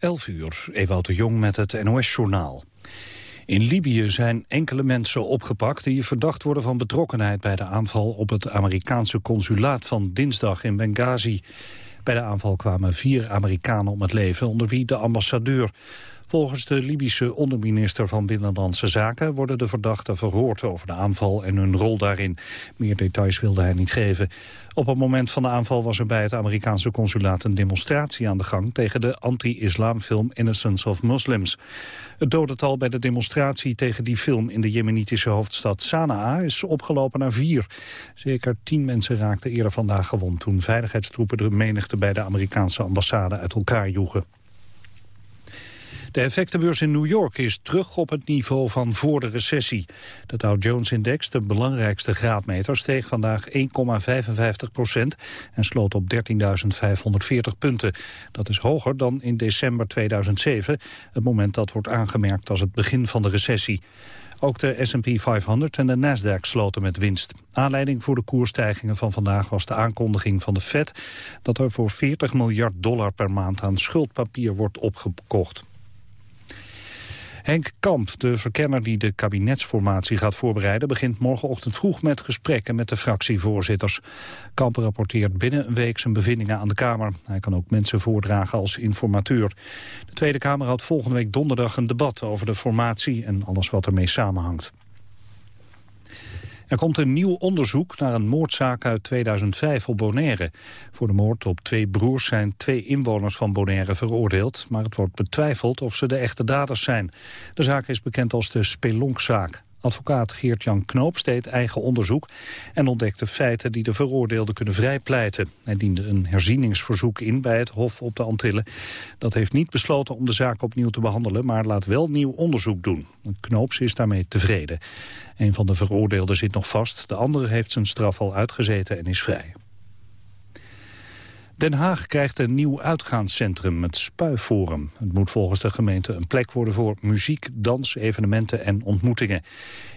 11 uur, Ewout de Jong met het NOS-journaal. In Libië zijn enkele mensen opgepakt die verdacht worden van betrokkenheid bij de aanval op het Amerikaanse consulaat van dinsdag in Benghazi. Bij de aanval kwamen vier Amerikanen om het leven, onder wie de ambassadeur. Volgens de Libische onderminister van Binnenlandse Zaken worden de verdachten verhoord over de aanval en hun rol daarin. Meer details wilde hij niet geven. Op het moment van de aanval was er bij het Amerikaanse consulaat een demonstratie aan de gang tegen de anti-islamfilm Innocence of Muslims. Het dodental bij de demonstratie tegen die film in de jemenitische hoofdstad Sanaa is opgelopen naar vier. Zeker tien mensen raakten eerder vandaag gewond toen veiligheidstroepen de menigte bij de Amerikaanse ambassade uit elkaar joegen. De effectenbeurs in New York is terug op het niveau van voor de recessie. De Dow Jones-index, de belangrijkste graadmeter, steeg vandaag 1,55 procent en sloot op 13.540 punten. Dat is hoger dan in december 2007, het moment dat wordt aangemerkt als het begin van de recessie. Ook de S&P 500 en de Nasdaq sloten met winst. Aanleiding voor de koersstijgingen van vandaag was de aankondiging van de Fed... dat er voor 40 miljard dollar per maand aan schuldpapier wordt opgekocht. Henk Kamp, de verkenner die de kabinetsformatie gaat voorbereiden... begint morgenochtend vroeg met gesprekken met de fractievoorzitters. Kamp rapporteert binnen een week zijn bevindingen aan de Kamer. Hij kan ook mensen voordragen als informateur. De Tweede Kamer had volgende week donderdag een debat over de formatie... en alles wat ermee samenhangt. Er komt een nieuw onderzoek naar een moordzaak uit 2005 op Bonaire. Voor de moord op twee broers zijn twee inwoners van Bonaire veroordeeld... maar het wordt betwijfeld of ze de echte daders zijn. De zaak is bekend als de Spelonkzaak. Advocaat Geert-Jan Knoop deed eigen onderzoek en ontdekte feiten die de veroordeelden kunnen vrijpleiten. Hij diende een herzieningsverzoek in bij het Hof op de Antillen. Dat heeft niet besloten om de zaak opnieuw te behandelen, maar laat wel nieuw onderzoek doen. Knoops is daarmee tevreden. Een van de veroordeelden zit nog vast, de andere heeft zijn straf al uitgezeten en is vrij. Den Haag krijgt een nieuw uitgaanscentrum, het Spuiforum. Het moet volgens de gemeente een plek worden voor muziek, dans, evenementen en ontmoetingen.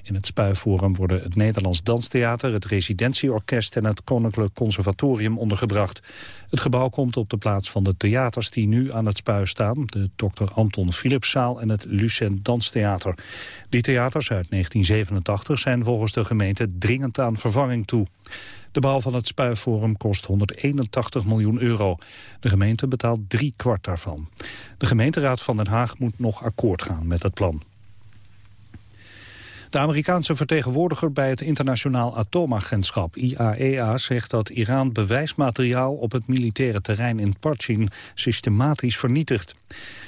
In het Spuiforum worden het Nederlands Danstheater, het Residentieorkest en het Koninklijk Conservatorium ondergebracht. Het gebouw komt op de plaats van de theaters die nu aan het Spui staan, de Dr. Anton Philipszaal en het Lucent Danstheater. Die theaters uit 1987 zijn volgens de gemeente dringend aan vervanging toe. De bouw van het Spuiforum kost 181 miljoen euro. De gemeente betaalt drie kwart daarvan. De gemeenteraad van Den Haag moet nog akkoord gaan met het plan. De Amerikaanse vertegenwoordiger bij het internationaal atoomagentschap IAEA e zegt dat Iran bewijsmateriaal op het militaire terrein in Parchin systematisch vernietigt.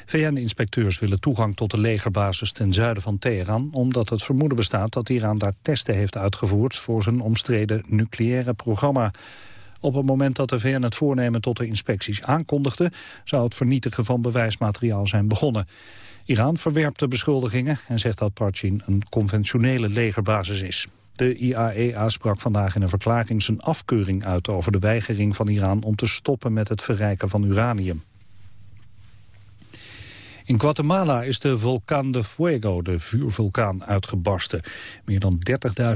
VN-inspecteurs willen toegang tot de legerbasis ten zuiden van Teheran... omdat het vermoeden bestaat dat Iran daar testen heeft uitgevoerd... voor zijn omstreden nucleaire programma. Op het moment dat de VN het voornemen tot de inspecties aankondigde... zou het vernietigen van bewijsmateriaal zijn begonnen. Iran verwerpt de beschuldigingen en zegt dat Parchin een conventionele legerbasis is. De IAEA e sprak vandaag in een verklaring zijn afkeuring uit over de weigering van Iran om te stoppen met het verrijken van uranium. In Guatemala is de vulkaan de Fuego, de vuurvulkaan, uitgebarsten. Meer dan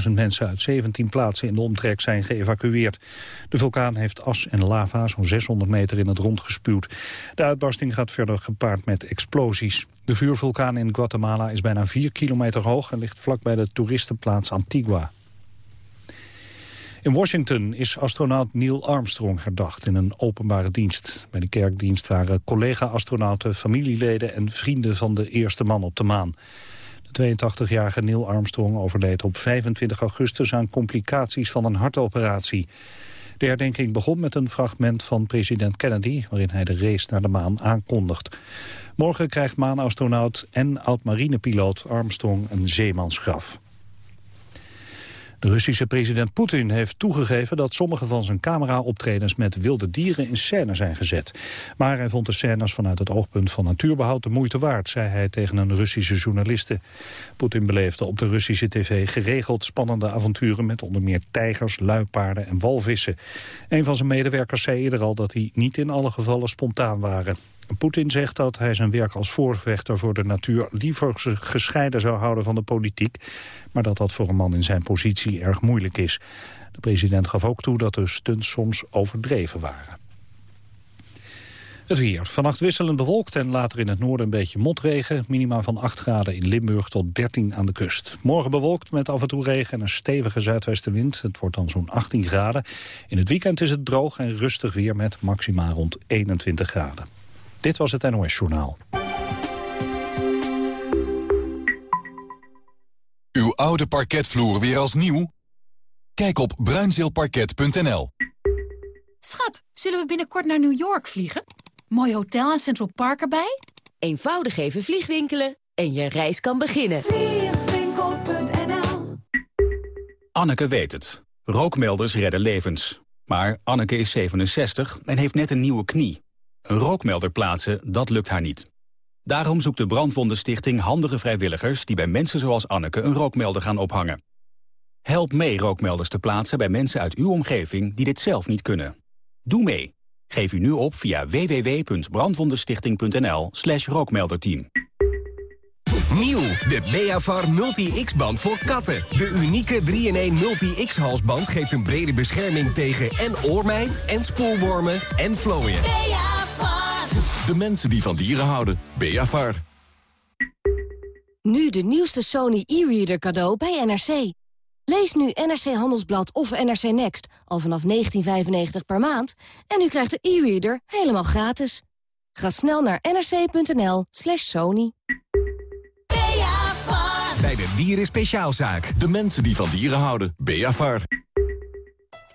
30.000 mensen uit 17 plaatsen in de omtrek zijn geëvacueerd. De vulkaan heeft as en lava zo'n 600 meter in het rond gespuwd. De uitbarsting gaat verder gepaard met explosies. De vuurvulkaan in Guatemala is bijna 4 kilometer hoog... en ligt vlakbij de toeristenplaats Antigua. In Washington is astronaut Neil Armstrong herdacht in een openbare dienst. Bij de kerkdienst waren collega-astronauten, familieleden en vrienden van de eerste man op de maan. De 82-jarige Neil Armstrong overleed op 25 augustus aan complicaties van een hartoperatie. De herdenking begon met een fragment van president Kennedy... waarin hij de race naar de maan aankondigt. Morgen krijgt maanastronaut en oud-marinepiloot Armstrong een zeemansgraf. De Russische president Poetin heeft toegegeven dat sommige van zijn cameraoptredens met wilde dieren in scène zijn gezet. Maar hij vond de scènes vanuit het oogpunt van natuurbehoud de moeite waard, zei hij tegen een Russische journaliste. Poetin beleefde op de Russische tv geregeld spannende avonturen met onder meer tijgers, luipaarden en walvissen. Een van zijn medewerkers zei eerder al dat die niet in alle gevallen spontaan waren. Poetin zegt dat hij zijn werk als voorvechter voor de natuur liever gescheiden zou houden van de politiek, maar dat dat voor een man in zijn positie erg moeilijk is. De president gaf ook toe dat de stunts soms overdreven waren. Het weer. Vannacht wisselend bewolkt en later in het noorden een beetje motregen. Minima van 8 graden in Limburg tot 13 aan de kust. Morgen bewolkt met af en toe regen en een stevige zuidwestenwind. Het wordt dan zo'n 18 graden. In het weekend is het droog en rustig weer met maxima rond 21 graden. Dit was het NOS Journaal. Uw oude parketvloer weer als nieuw? Kijk op bruinzeelparket.nl. Schat, zullen we binnenkort naar New York vliegen? Mooi hotel en Central Park erbij? Eenvoudig even vliegwinkelen en je reis kan beginnen. Vliegwinkel.nl Anneke weet het. Rookmelders redden levens. Maar Anneke is 67 en heeft net een nieuwe knie. Een rookmelder plaatsen, dat lukt haar niet. Daarom zoekt de Brandwondenstichting handige vrijwilligers... die bij mensen zoals Anneke een rookmelder gaan ophangen. Help mee rookmelders te plaatsen bij mensen uit uw omgeving... die dit zelf niet kunnen. Doe mee. Geef u nu op via www.brandwondenstichting.nl slash rookmelderteam. Nieuw, de Beavar Multi-X-band voor katten. De unieke 3-in-1 Multi-X-halsband geeft een brede bescherming tegen en oormijt... en spoelwormen en vlooien. Beavar. De mensen die van dieren houden. Beavar. Nu de nieuwste Sony e-reader cadeau bij NRC. Lees nu NRC Handelsblad of NRC Next al vanaf 19,95 per maand... en u krijgt de e-reader helemaal gratis. Ga snel naar nrc.nl slash sony. Bij de Dieren Speciaalzaak. De mensen die van dieren houden. Beavar.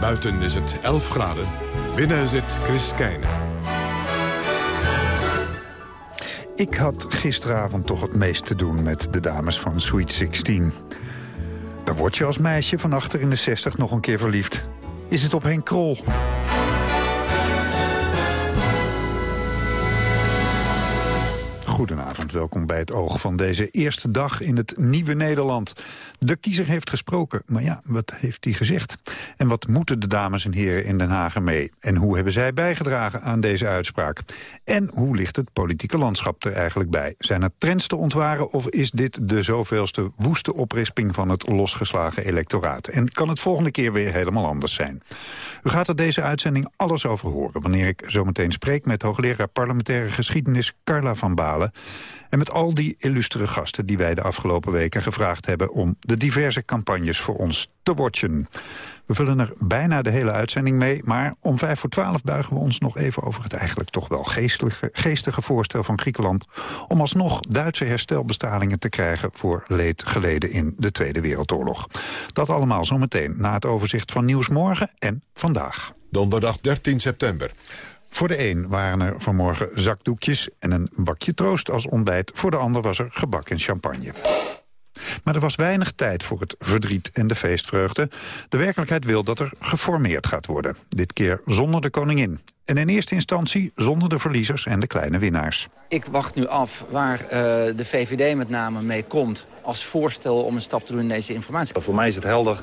Buiten is het 11 graden, binnen zit Chris Keijnen. Ik had gisteravond toch het meest te doen met de dames van Sweet 16. Dan word je als meisje van achter in de 60 nog een keer verliefd. Is het op Henk Krol? Goedenavond, welkom bij het oog van deze eerste dag in het nieuwe Nederland. De kiezer heeft gesproken, maar ja, wat heeft hij gezegd? En wat moeten de dames en heren in Den Haag mee? En hoe hebben zij bijgedragen aan deze uitspraak? En hoe ligt het politieke landschap er eigenlijk bij? Zijn er trends te ontwaren of is dit de zoveelste woeste oprisping van het losgeslagen electoraat? En kan het volgende keer weer helemaal anders zijn? U gaat er deze uitzending alles over horen... wanneer ik zometeen spreek met hoogleraar parlementaire geschiedenis Carla van Balen... en met al die illustere gasten die wij de afgelopen weken gevraagd hebben... om de diverse campagnes voor ons te watchen. We vullen er bijna de hele uitzending mee... maar om vijf voor twaalf buigen we ons nog even over het eigenlijk toch wel geestige, geestige voorstel van Griekenland... om alsnog Duitse herstelbestalingen te krijgen voor leed geleden in de Tweede Wereldoorlog. Dat allemaal zometeen na het overzicht van Nieuwsmorgen en vandaag. Donderdag 13 september. Voor de een waren er vanmorgen zakdoekjes en een bakje troost als ontbijt. Voor de ander was er gebak en champagne. Maar er was weinig tijd voor het verdriet en de feestvreugde. De werkelijkheid wil dat er geformeerd gaat worden. Dit keer zonder de koningin. En in eerste instantie zonder de verliezers en de kleine winnaars. Ik wacht nu af waar uh, de VVD met name mee komt... als voorstel om een stap te doen in deze informatie. Voor mij is het helder.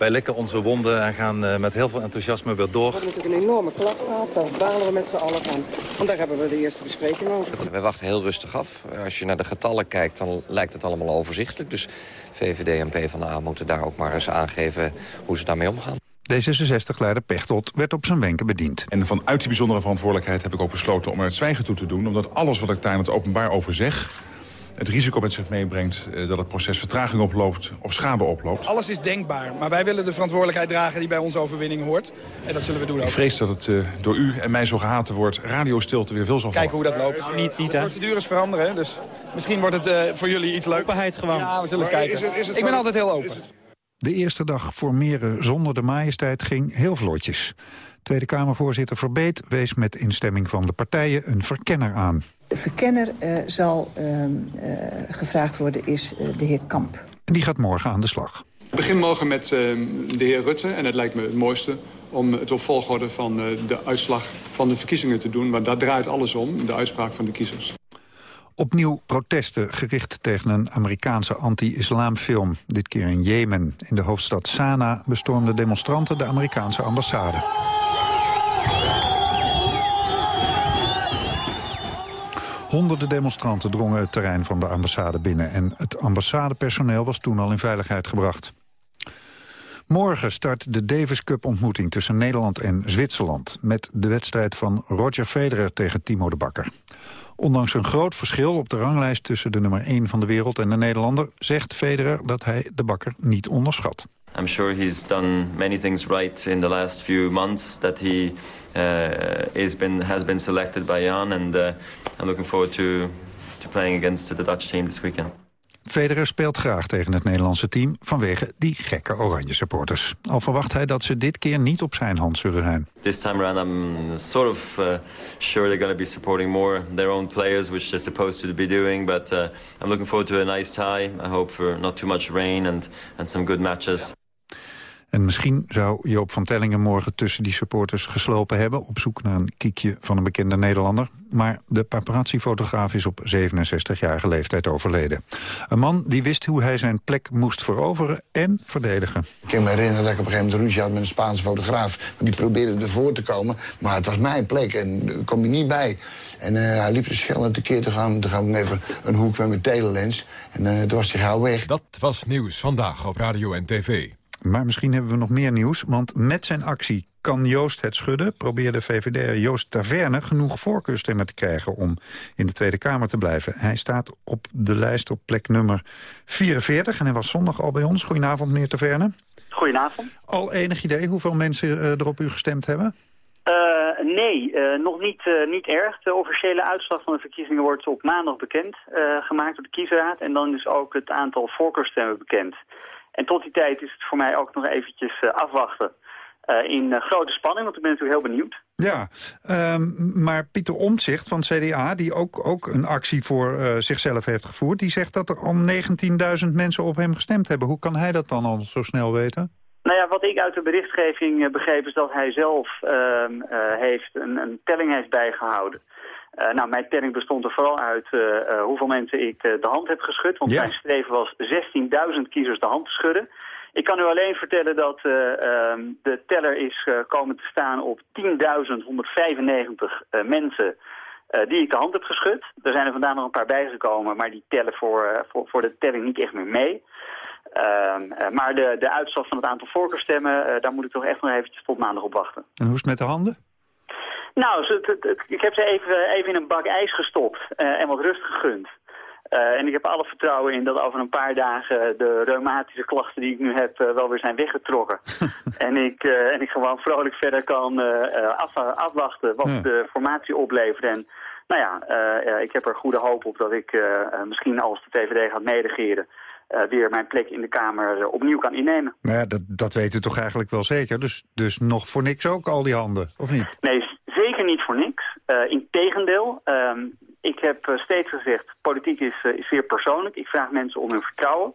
Wij likken onze wonden en gaan uh, met heel veel enthousiasme weer door. We hebben natuurlijk een enorme klap gehad, daar balen we met z'n allen van. Want daar hebben we de eerste bespreking over. We wachten heel rustig af. Als je naar de getallen kijkt, dan lijkt het allemaal overzichtelijk. Dus VVD en PvdA moeten daar ook maar eens aangeven hoe ze daarmee omgaan. D66-leider Pechtold werd op zijn wenken bediend. En vanuit die bijzondere verantwoordelijkheid heb ik ook besloten om er het zwijgen toe te doen. Omdat alles wat ik daar in het openbaar over zeg het risico met zich meebrengt eh, dat het proces vertraging oploopt of schade oploopt. Alles is denkbaar, maar wij willen de verantwoordelijkheid dragen die bij onze overwinning hoort. En dat zullen we doen ook. Ik vrees dat het uh, door u en mij zo gehaten wordt radiostilte weer veel zal Kijken hoe dat loopt. Nou, niet, niet, hè? De procedures veranderen, dus misschien wordt het uh, voor jullie iets leuker. Openheid gewoon. Ja, we zullen eens kijken. Is het, is het Ik ben altijd heel open. De eerste dag formeren zonder de majesteit ging heel vlotjes. Tweede Kamervoorzitter Verbeet wees met instemming van de partijen een verkenner aan. De verkenner uh, zal uh, uh, gevraagd worden is de heer Kamp. En die gaat morgen aan de slag. Ik begin morgen met de heer Rutte en het lijkt me het mooiste om het op volgorde van de uitslag van de verkiezingen te doen. Want daar draait alles om, de uitspraak van de kiezers. Opnieuw protesten gericht tegen een Amerikaanse anti-islamfilm. Dit keer in Jemen. In de hoofdstad Sanaa bestormden demonstranten de Amerikaanse ambassade. Honderden demonstranten drongen het terrein van de ambassade binnen... en het ambassadepersoneel was toen al in veiligheid gebracht. Morgen start de Davis Cup ontmoeting tussen Nederland en Zwitserland... met de wedstrijd van Roger Federer tegen Timo de Bakker. Ondanks een groot verschil op de ranglijst tussen de nummer 1 van de wereld en de Nederlander... zegt Federer dat hij de Bakker niet onderschat. I'm sure he's done many things right in the last few months that he uh, is been, has been selected by Jan. And uh, I'm looking forward to, to playing against the Dutch team this weekend. Federer speelt graag tegen het Nederlandse team vanwege die gekke oranje supporters. Al verwacht hij dat ze dit keer niet op zijn hand zullen zijn. This time around I'm sort of uh, sure they're going to be supporting more their own players, which they're supposed to be doing. But uh, I'm looking forward to a nice tie. I hope for not too much rain and, and some good matches. En misschien zou Joop van Tellingen morgen tussen die supporters geslopen hebben... op zoek naar een kiekje van een bekende Nederlander. Maar de paparazzi-fotograaf is op 67-jarige leeftijd overleden. Een man die wist hoe hij zijn plek moest veroveren en verdedigen. Ik kan me herinneren dat ik op een gegeven moment ruzie had met een Spaanse fotograaf. Die probeerde ervoor te komen, maar het was mijn plek en daar kom je niet bij. En uh, hij liep de schellen te keer te gaan. Toen gaan we even een hoek met mijn telelens. En uh, toen was hij gauw weg. Dat was Nieuws Vandaag op Radio en TV. Maar misschien hebben we nog meer nieuws, want met zijn actie kan Joost het schudden... probeerde VVD Joost Taverne genoeg voorkeurstemmen te krijgen... om in de Tweede Kamer te blijven. Hij staat op de lijst op plek nummer 44 en hij was zondag al bij ons. Goedenavond, meneer Taverne. Goedenavond. Al enig idee hoeveel mensen uh, er op u gestemd hebben? Uh, nee, uh, nog niet, uh, niet erg. De officiële uitslag van de verkiezingen wordt op maandag bekend gemaakt door de kiesraad. En dan is ook het aantal voorkeurstemmen bekend. En tot die tijd is het voor mij ook nog eventjes uh, afwachten. Uh, in uh, grote spanning, want ik ben natuurlijk heel benieuwd. Ja, um, maar Pieter Omtzigt van CDA, die ook, ook een actie voor zichzelf heeft gevoerd... die zegt dat er al 19.000 mensen op hem gestemd hebben. Hoe kan hij dat dan al zo snel weten? Nou ja, wat ik uit de berichtgeving begreep is dat hij zelf ehm, heeft een, een telling heeft bijgehouden. Uh, nou, mijn telling bestond er vooral uit uh, uh, hoeveel mensen ik de hand heb geschud. Want ja. mijn streven was 16.000 kiezers de hand te schudden. Ik kan u alleen vertellen dat ehm, de teller is komen te staan op 10.195 mensen die ik de hand heb geschud. Er zijn er vandaag nog een paar bijgekomen, maar die tellen voor, voor, voor de telling niet echt meer mee. Ehm, maar de, de uitslag van het aantal voorkeurstemmen, daar moet ik toch echt nog eventjes tot maandag op wachten. En hoe is het met de handen? Nou, het, het, het, ik heb ze even, even in een bak ijs gestopt uh, en wat rust gegund. Uh, en ik heb alle vertrouwen in dat over een paar dagen de reumatische klachten die ik nu heb uh, wel weer zijn weggetrokken. en, ik, en ik gewoon vrolijk verder kan af, afwachten wat ja. de formatie oplevert. En nou ja, ik heb er goede hoop op dat ik misschien als de TVD gaat mederegeren... Uh, weer mijn plek in de Kamer opnieuw kan innemen. Nou ja, dat, dat weet u toch eigenlijk wel zeker? Dus, dus nog voor niks ook al die handen, of niet? Nee, zeker niet voor niks. Uh, Integendeel, um, ik heb steeds gezegd, politiek is, is zeer persoonlijk. Ik vraag mensen om hun vertrouwen,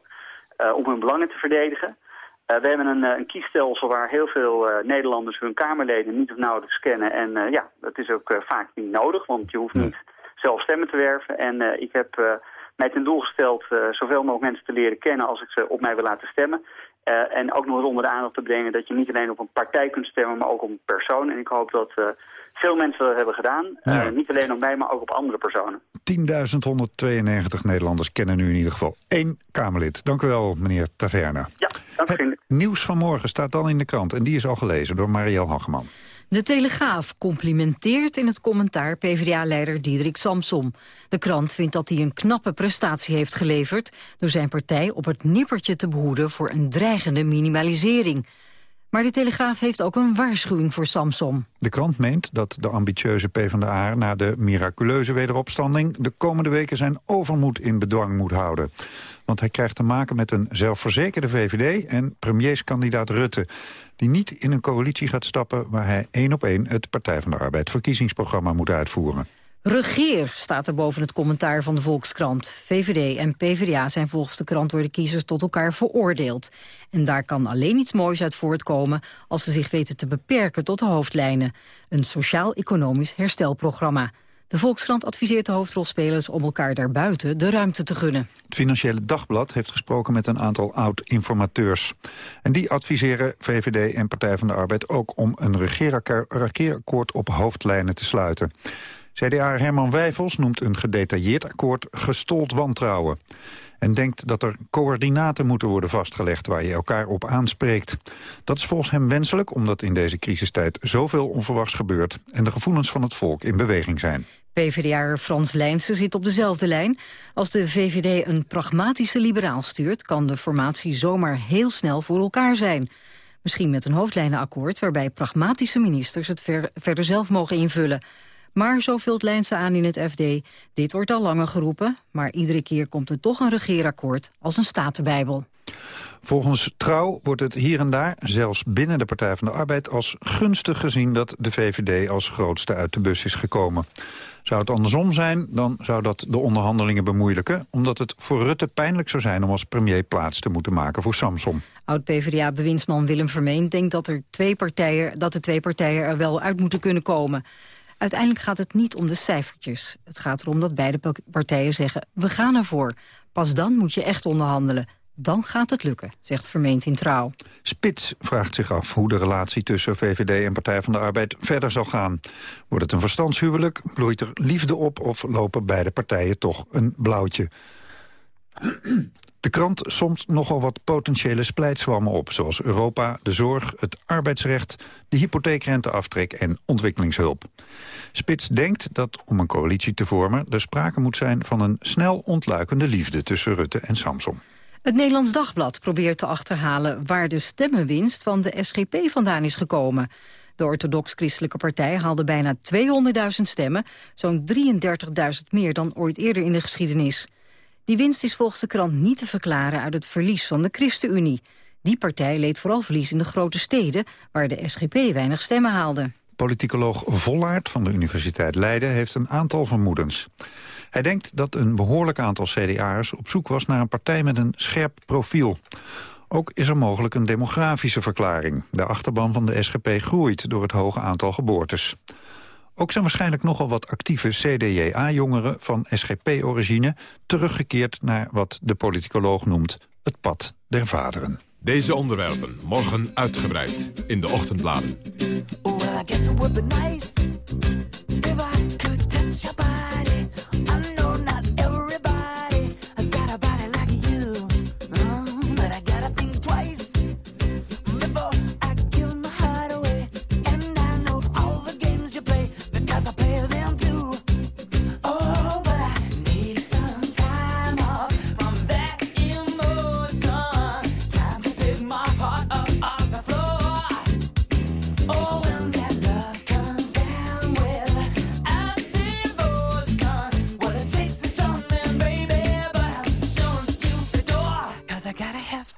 om hun belangen te verdedigen. we hebben een, een, kiesstelsel waar heel veel Nederlanders hun Kamerleden niet of nauwelijks kennen. En ja, dat is ook vaak niet nodig, want je hoeft niet zelf stemmen te werven. En ik heb mij ten doel gesteld zoveel mogelijk mensen te leren kennen als ik ze op mij wil laten stemmen. En ook nog eens onder de aandacht te brengen dat je niet alleen op een partij kunt stemmen, maar ook op een persoon. En ik hoop dat veel mensen dat hebben gedaan. Ja. niet alleen op mij, maar ook op andere personen. 10.192 Nederlanders kennen nu in ieder geval één Kamerlid. Dank u wel, meneer Taverna. Ja, dank u. nieuws van morgen staat dan in de krant en die is al gelezen door Marielle Hageman. De Telegraaf complimenteert in het commentaar PvdA-leider Diederik Samsom. De krant vindt dat hij een knappe prestatie heeft geleverd... door zijn partij op het nippertje te behoeden voor een dreigende minimalisering. Maar de Telegraaf heeft ook een waarschuwing voor Samsom. De krant meent dat de ambitieuze PvdA na de miraculeuze wederopstanding... de komende weken zijn overmoed in bedwang moet houden. Want hij krijgt te maken met een zelfverzekerde VVD en premierskandidaat Rutte die niet in een coalitie gaat stappen... waar hij één op één het Partij van de Arbeid verkiezingsprogramma moet uitvoeren. Regeer staat er boven het commentaar van de Volkskrant. VVD en PvdA zijn volgens de krant door de kiezers tot elkaar veroordeeld. En daar kan alleen iets moois uit voortkomen... als ze zich weten te beperken tot de hoofdlijnen. Een sociaal-economisch herstelprogramma. De Volkskrant adviseert de hoofdrolspelers om elkaar daarbuiten de ruimte te gunnen. Het Financiële Dagblad heeft gesproken met een aantal oud-informateurs. En die adviseren VVD en Partij van de Arbeid ook om een regeerakkoord op hoofdlijnen te sluiten. CDA Herman Wijfels noemt een gedetailleerd akkoord gestold wantrouwen. En denkt dat er coördinaten moeten worden vastgelegd waar je elkaar op aanspreekt. Dat is volgens hem wenselijk omdat in deze crisistijd zoveel onverwachts gebeurt... en de gevoelens van het volk in beweging zijn. PvdA Frans Lijnsen zit op dezelfde lijn. Als de VVD een pragmatische liberaal stuurt... kan de formatie zomaar heel snel voor elkaar zijn. Misschien met een hoofdlijnenakkoord... waarbij pragmatische ministers het verder zelf mogen invullen. Maar zo vult Lijnse aan in het FD. Dit wordt al langer geroepen, maar iedere keer komt er toch een regeerakkoord als een statenbijbel. Volgens Trouw wordt het hier en daar, zelfs binnen de Partij van de Arbeid... als gunstig gezien dat de VVD als grootste uit de bus is gekomen. Zou het andersom zijn, dan zou dat de onderhandelingen bemoeilijken... omdat het voor Rutte pijnlijk zou zijn om als premier plaats te moeten maken voor Samson. Oud-PVDA-bewindsman Willem Vermeen denkt dat, er twee partijen, dat de twee partijen er wel uit moeten kunnen komen. Uiteindelijk gaat het niet om de cijfertjes. Het gaat erom dat beide partijen zeggen, we gaan ervoor. Pas dan moet je echt onderhandelen. Dan gaat het lukken, zegt Vermeend in Trouw. Spits vraagt zich af hoe de relatie tussen VVD en Partij van de Arbeid verder zal gaan. Wordt het een verstandshuwelijk, bloeit er liefde op... of lopen beide partijen toch een blauwtje? De krant somt nogal wat potentiële splijtswammen op... zoals Europa, de zorg, het arbeidsrecht, de hypotheekrenteaftrek en ontwikkelingshulp. Spits denkt dat om een coalitie te vormen... er sprake moet zijn van een snel ontluikende liefde tussen Rutte en Samson. Het Nederlands Dagblad probeert te achterhalen waar de stemmenwinst van de SGP vandaan is gekomen. De orthodox-christelijke partij haalde bijna 200.000 stemmen, zo'n 33.000 meer dan ooit eerder in de geschiedenis. Die winst is volgens de krant niet te verklaren uit het verlies van de ChristenUnie. Die partij leed vooral verlies in de grote steden, waar de SGP weinig stemmen haalde. Politicoloog Vollaert van de Universiteit Leiden heeft een aantal vermoedens. Hij denkt dat een behoorlijk aantal CDA'ers op zoek was naar een partij met een scherp profiel. Ook is er mogelijk een demografische verklaring. De achterban van de SGP groeit door het hoge aantal geboortes. Ook zijn waarschijnlijk nogal wat actieve CDJA-jongeren van SGP-origine... teruggekeerd naar wat de politicoloog noemt het pad der vaderen. Deze onderwerpen morgen uitgebreid in de ochtendbladen. Oh, Cause I gotta have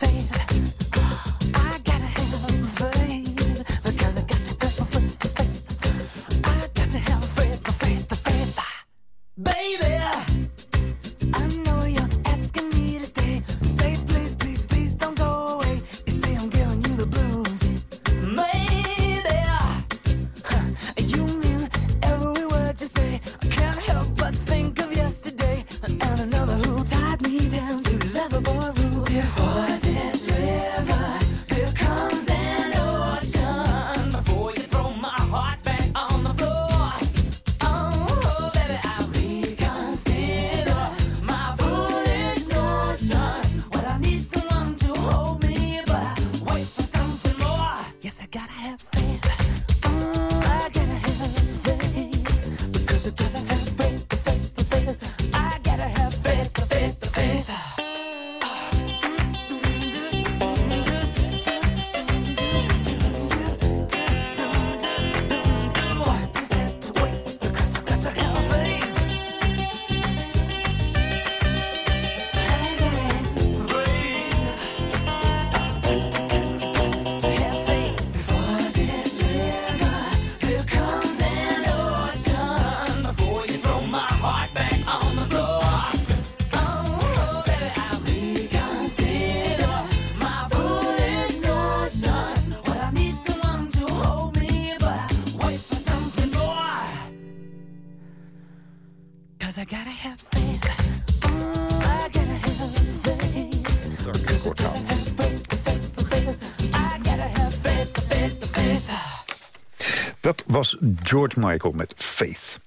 Dat was George Michael met Faith.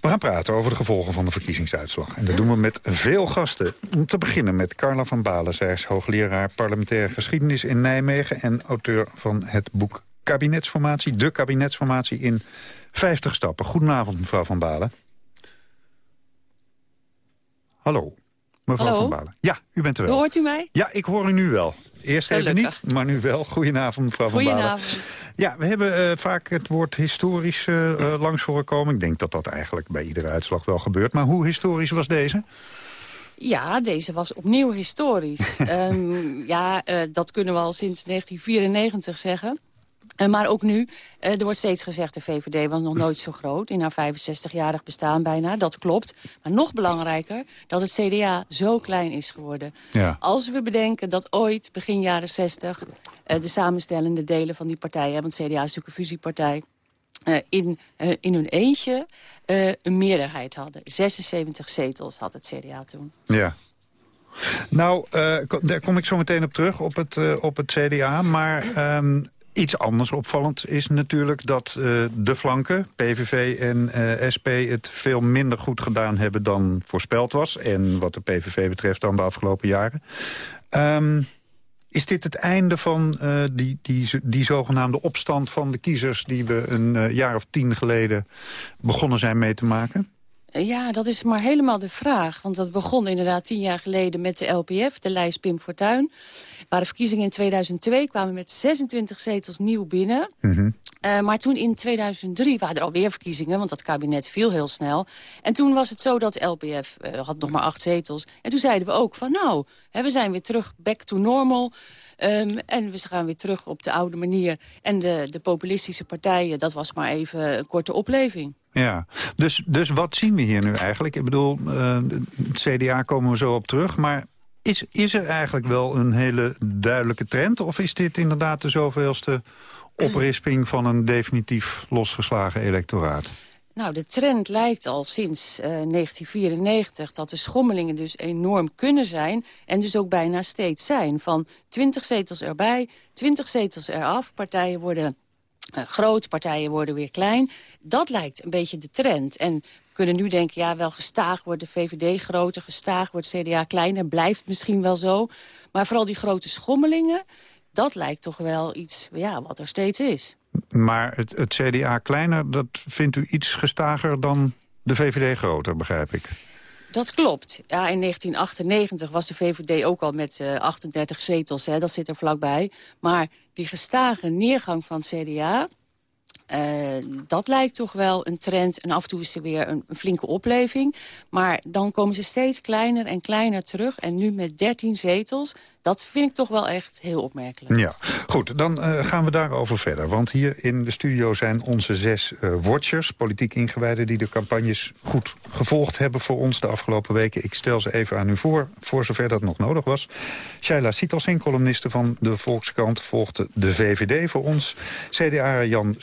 We gaan praten over de gevolgen van de verkiezingsuitslag. En dat doen we met veel gasten. Om te beginnen met Carla van Balen. Zij is hoogleraar parlementaire geschiedenis in Nijmegen... en auteur van het boek Kabinetsformatie. De kabinetsformatie in 50 stappen. Goedenavond, mevrouw van Balen. Hallo, mevrouw Hallo? van Balen. Ja, u bent er wel. Hoort u mij? Ja, ik hoor u nu wel. Eerst even niet, maar nu wel. Goedenavond, mevrouw van Balen. Goedenavond. Ja, we hebben eh, vaak het woord historisch eh, langs horen komen. Ik denk dat dat eigenlijk bij iedere uitslag wel gebeurt. Maar hoe historisch was deze? Ja, deze was opnieuw historisch. Ehm, ja, dat kunnen we al sinds 1994 zeggen. Eh, maar ook nu, eh, er wordt steeds gezegd... de VVD was nog nooit zo groot in haar 65-jarig bestaan bijna. Dat klopt. Maar nog belangrijker, dat het CDA zo klein is geworden. Ja. Als we bedenken dat ooit, begin jaren 60... eh, de samenstellende delen van die partijen... want CDA is natuurlijk een fusiepartij... in, in hun eentje een meerderheid hadden. 76 zetels had het CDA toen. Ja. Nou, daar kom ik zo meteen op terug, op het, op het CDA. Maar ehm, iets anders opvallend is natuurlijk dat eh, de flanken, PVV en eh, SP... het veel minder goed gedaan hebben dan voorspeld was. En wat de PVV betreft dan de afgelopen jaren. Ehm, is dit het einde van eh, die, die, die zogenaamde opstand van de kiezers... die we een jaar of tien geleden begonnen zijn mee te maken? Ja, dat is maar helemaal de vraag. Want dat begon inderdaad tien jaar geleden met de LPF, de lijst Pim Fortuyn. Er waren verkiezingen in 2002, kwamen met 26 zetels nieuw binnen. Eh, maar toen in 2003 waren er alweer verkiezingen, want dat kabinet viel heel snel. En toen was het zo dat de LPF eh, had nog maar acht zetels. En toen zeiden we ook van nou, hè, we zijn weer terug back to normal. Ehm, en we gaan weer terug op de oude manier. En de, de populistische partijen, dat was maar even een korte opleving. Ja, dus, dus wat zien we hier nu eigenlijk? Ik bedoel, eh, het CDA komen we zo op terug, maar is, is er eigenlijk wel een hele duidelijke trend? Of is dit inderdaad de zoveelste oprisping van een definitief losgeslagen electoraat? Nou, de trend lijkt al sinds eh, 1994 dat de schommelingen dus enorm kunnen zijn... en dus ook bijna steeds zijn. Van 20 zetels erbij, 20 zetels eraf. Partijen worden eh, groot, partijen worden weer klein. Dat lijkt een beetje de trend. En kunnen nu denken, ja, wel gestaag wordt de VVD groter... gestaag wordt CDA kleiner, blijft misschien wel zo. Maar vooral die grote schommelingen, dat lijkt toch wel iets ja, wat er steeds is. Maar het, het CDA kleiner, dat vindt u iets gestager dan de VVD groter, begrijp ik. Dat klopt. Ja, in 1998 was de VVD ook al met eh 38 zetels. Hè, dat zit er vlakbij. Maar die gestage neergang van CDA... eh, dat lijkt toch wel een trend. En af en toe is er weer een, flinke opleving. Maar dan komen ze steeds kleiner en kleiner terug. En nu met 13 zetels. Dat vind ik toch wel echt heel opmerkelijk. Ja, goed, dan eh, gaan we daarover verder. Want hier in de studio zijn onze zes eh, watchers, politiek ingewijden... die de campagnes goed gevolgd hebben voor ons de afgelopen weken. Ik stel ze even aan u voor, voor zover dat nog nodig was. Shaila Sitalsing, columniste van de Volkskrant, volgde de VVD voor ons. CDA Jan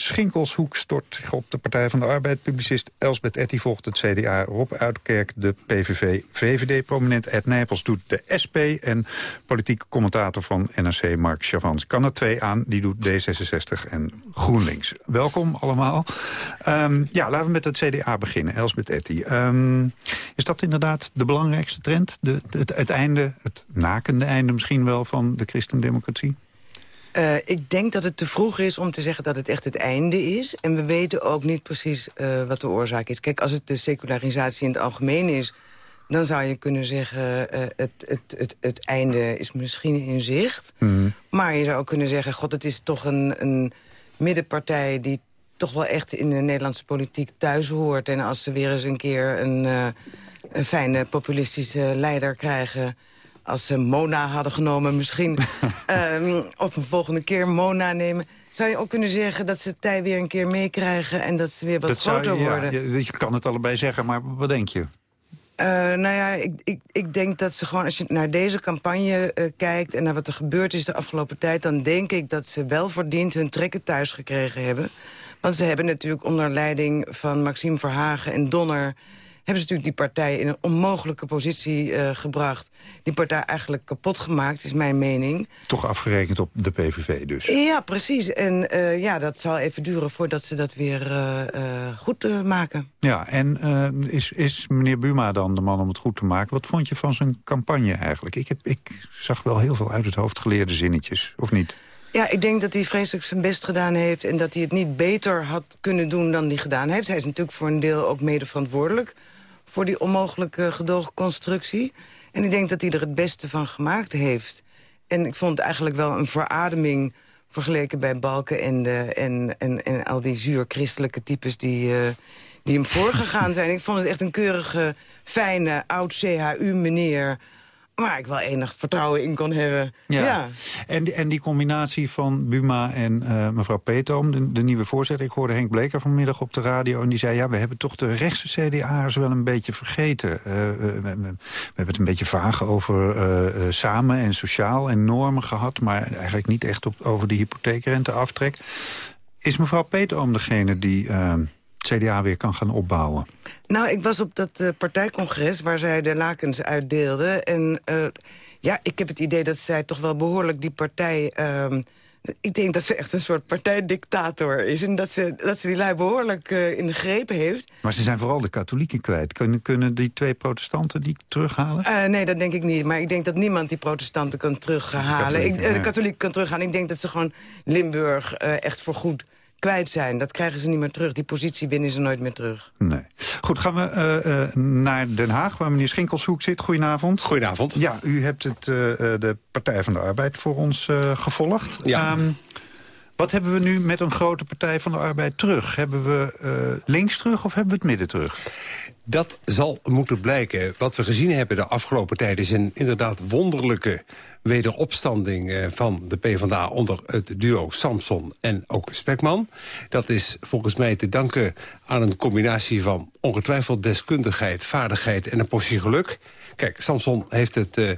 Schinkelshoek stort zich op de Partij van de Arbeid. Publicist Elsbeth Etty volgt het CDA. Rob Uitkerk, de PVV. VVD-prominent Ed Nijpels doet de SP. En politiek commentator van NRC, Mark Chavans, kan er twee aan. Die doet D66 en GroenLinks. Welkom allemaal. Ehm, ja, laten we met het CDA beginnen. Elsbeth Etty. Ehm, is dat inderdaad de belangrijkste trend? Het, het einde, het nakende einde misschien wel van de christendemocratie? Eh, ik denk dat het te vroeg is om te zeggen dat het echt het einde is. En we weten ook niet precies eh, wat de oorzaak is. Kijk, als het de secularisatie in het algemeen is... dan zou je kunnen zeggen, eh, het, het, het, het einde is misschien in zicht. Maar je zou ook kunnen zeggen, god, het is toch een, een middenpartij... die toch wel echt in de Nederlandse politiek thuis hoort. En als ze weer eens een keer een, een fijne populistische leider krijgen als ze Mona hadden genomen misschien... ehm, of een volgende keer Mona nemen... zou je ook kunnen zeggen dat ze het tij weer een keer meekrijgen... en dat ze weer wat Dat zou- groter ja, worden. je, je kan het allebei zeggen, maar wat denk je? Eh, nou ja, ik, ik, ik denk dat ze gewoon, als je naar deze campagne eh, kijkt... en naar wat er gebeurd is de afgelopen tijd... dan denk ik dat ze wel verdiend hun trekken thuis gekregen hebben. Want ze hebben natuurlijk onder leiding van Maxime Verhagen en Donner... hebben ze natuurlijk die partij in een onmogelijke positie eh, gebracht. Die partij eigenlijk kapot gemaakt, is mijn mening. Toch afgerekend op de PVV dus. Ja, precies. En eh, ja, dat zal even duren voordat ze dat weer eh, goed maken. Ja, en is, is meneer Buma dan de man om het goed te maken? Wat vond je van zijn campagne eigenlijk? Ik, heb, ik zag wel heel veel uit het hoofd geleerde zinnetjes, of niet? Ja, ik denk dat hij vreselijk zijn best gedaan heeft... en dat hij het niet beter had kunnen doen dan hij gedaan heeft. Hij is natuurlijk voor een deel ook mede verantwoordelijk... voor die onmogelijke gedoogconstructie. En ik denk dat hij er het beste van gemaakt heeft. En ik vond het eigenlijk wel een verademing... vergeleken bij Balkenende en, en, en al die zuur-christelijke types... die, eh, die hem voorgegaan zijn. Ik vond het echt een keurige, fijne, oud-CHU-meneer... waar ik wel enig vertrouwen in kon hebben. ja. En, die- en die combinatie van Buma en eh, mevrouw Peetoom, de, de nieuwe voorzitter... ik hoorde Henk Bleker vanmiddag op de radio en die zei... ja, we hebben toch de rechtse CDA'ers wel een beetje vergeten. Eh, we, we- hebben het een beetje vaag over eh, eh, samen en sociaal en normen gehad... maar eigenlijk niet echt op, over de hypotheekrenteaftrek. Is mevrouw Peetoom degene die eh, het CDA weer kan gaan opbouwen? Nou, ik was op dat eh, partijcongres waar zij de lakens uitdeelden. En eh, ja, ik heb het idee dat zij toch wel behoorlijk die partij... ehm, ik denk dat ze echt een soort partijdictator is. En dat ze, dat ze die lui behoorlijk eh, in de greep heeft. Maar ze zijn vooral de katholieken kwijt. Kunnen, kunnen die twee protestanten die terughalen? Nee, dat denk ik niet. Maar ik denk dat niemand die protestanten kan terughalen. Ik, Katholieken, eh, de kan terughalen. Ik denk dat ze gewoon Limburg echt voorgoed kwijt zijn. Dat krijgen ze niet meer terug. Die positie winnen ze nooit meer terug. Nee. Goed, gaan we eh, eh, naar Den Haag, waar meneer Schinkelshoek zit. Goedenavond. Goedenavond. Ja, u hebt het, eh, eh, de Partij van de Arbeid voor ons eh, gevolgd. Ja. Ehm, wat hebben we nu met een grote Partij van de Arbeid terug? Hebben we eh, links terug of hebben we het midden terug? Dat zal moeten blijken. Wat we gezien hebben de afgelopen tijd... is een inderdaad wonderlijke wederopstanding eh, van de PvdA... onder het duo Samson en ook Spekman. Dat is volgens mij te danken aan een combinatie van... ongetwijfeld deskundigheid, vaardigheid en een portie geluk. Kijk, Samson heeft het... eh,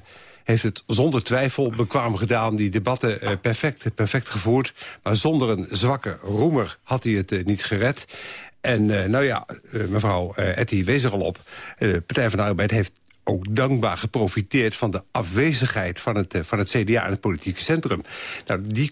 heeft het zonder twijfel bekwaam gedaan. Die debatten eh, perfect, perfect gevoerd. Maar zonder een zwakke roemer had hij het niet gered. En eh, nou ja, eh, mevrouw eh Etty wees er al op. De Partij van de Arbeid heeft ook dankbaar geprofiteerd van de afwezigheid van het, van het CDA in het politieke centrum. Nou, die,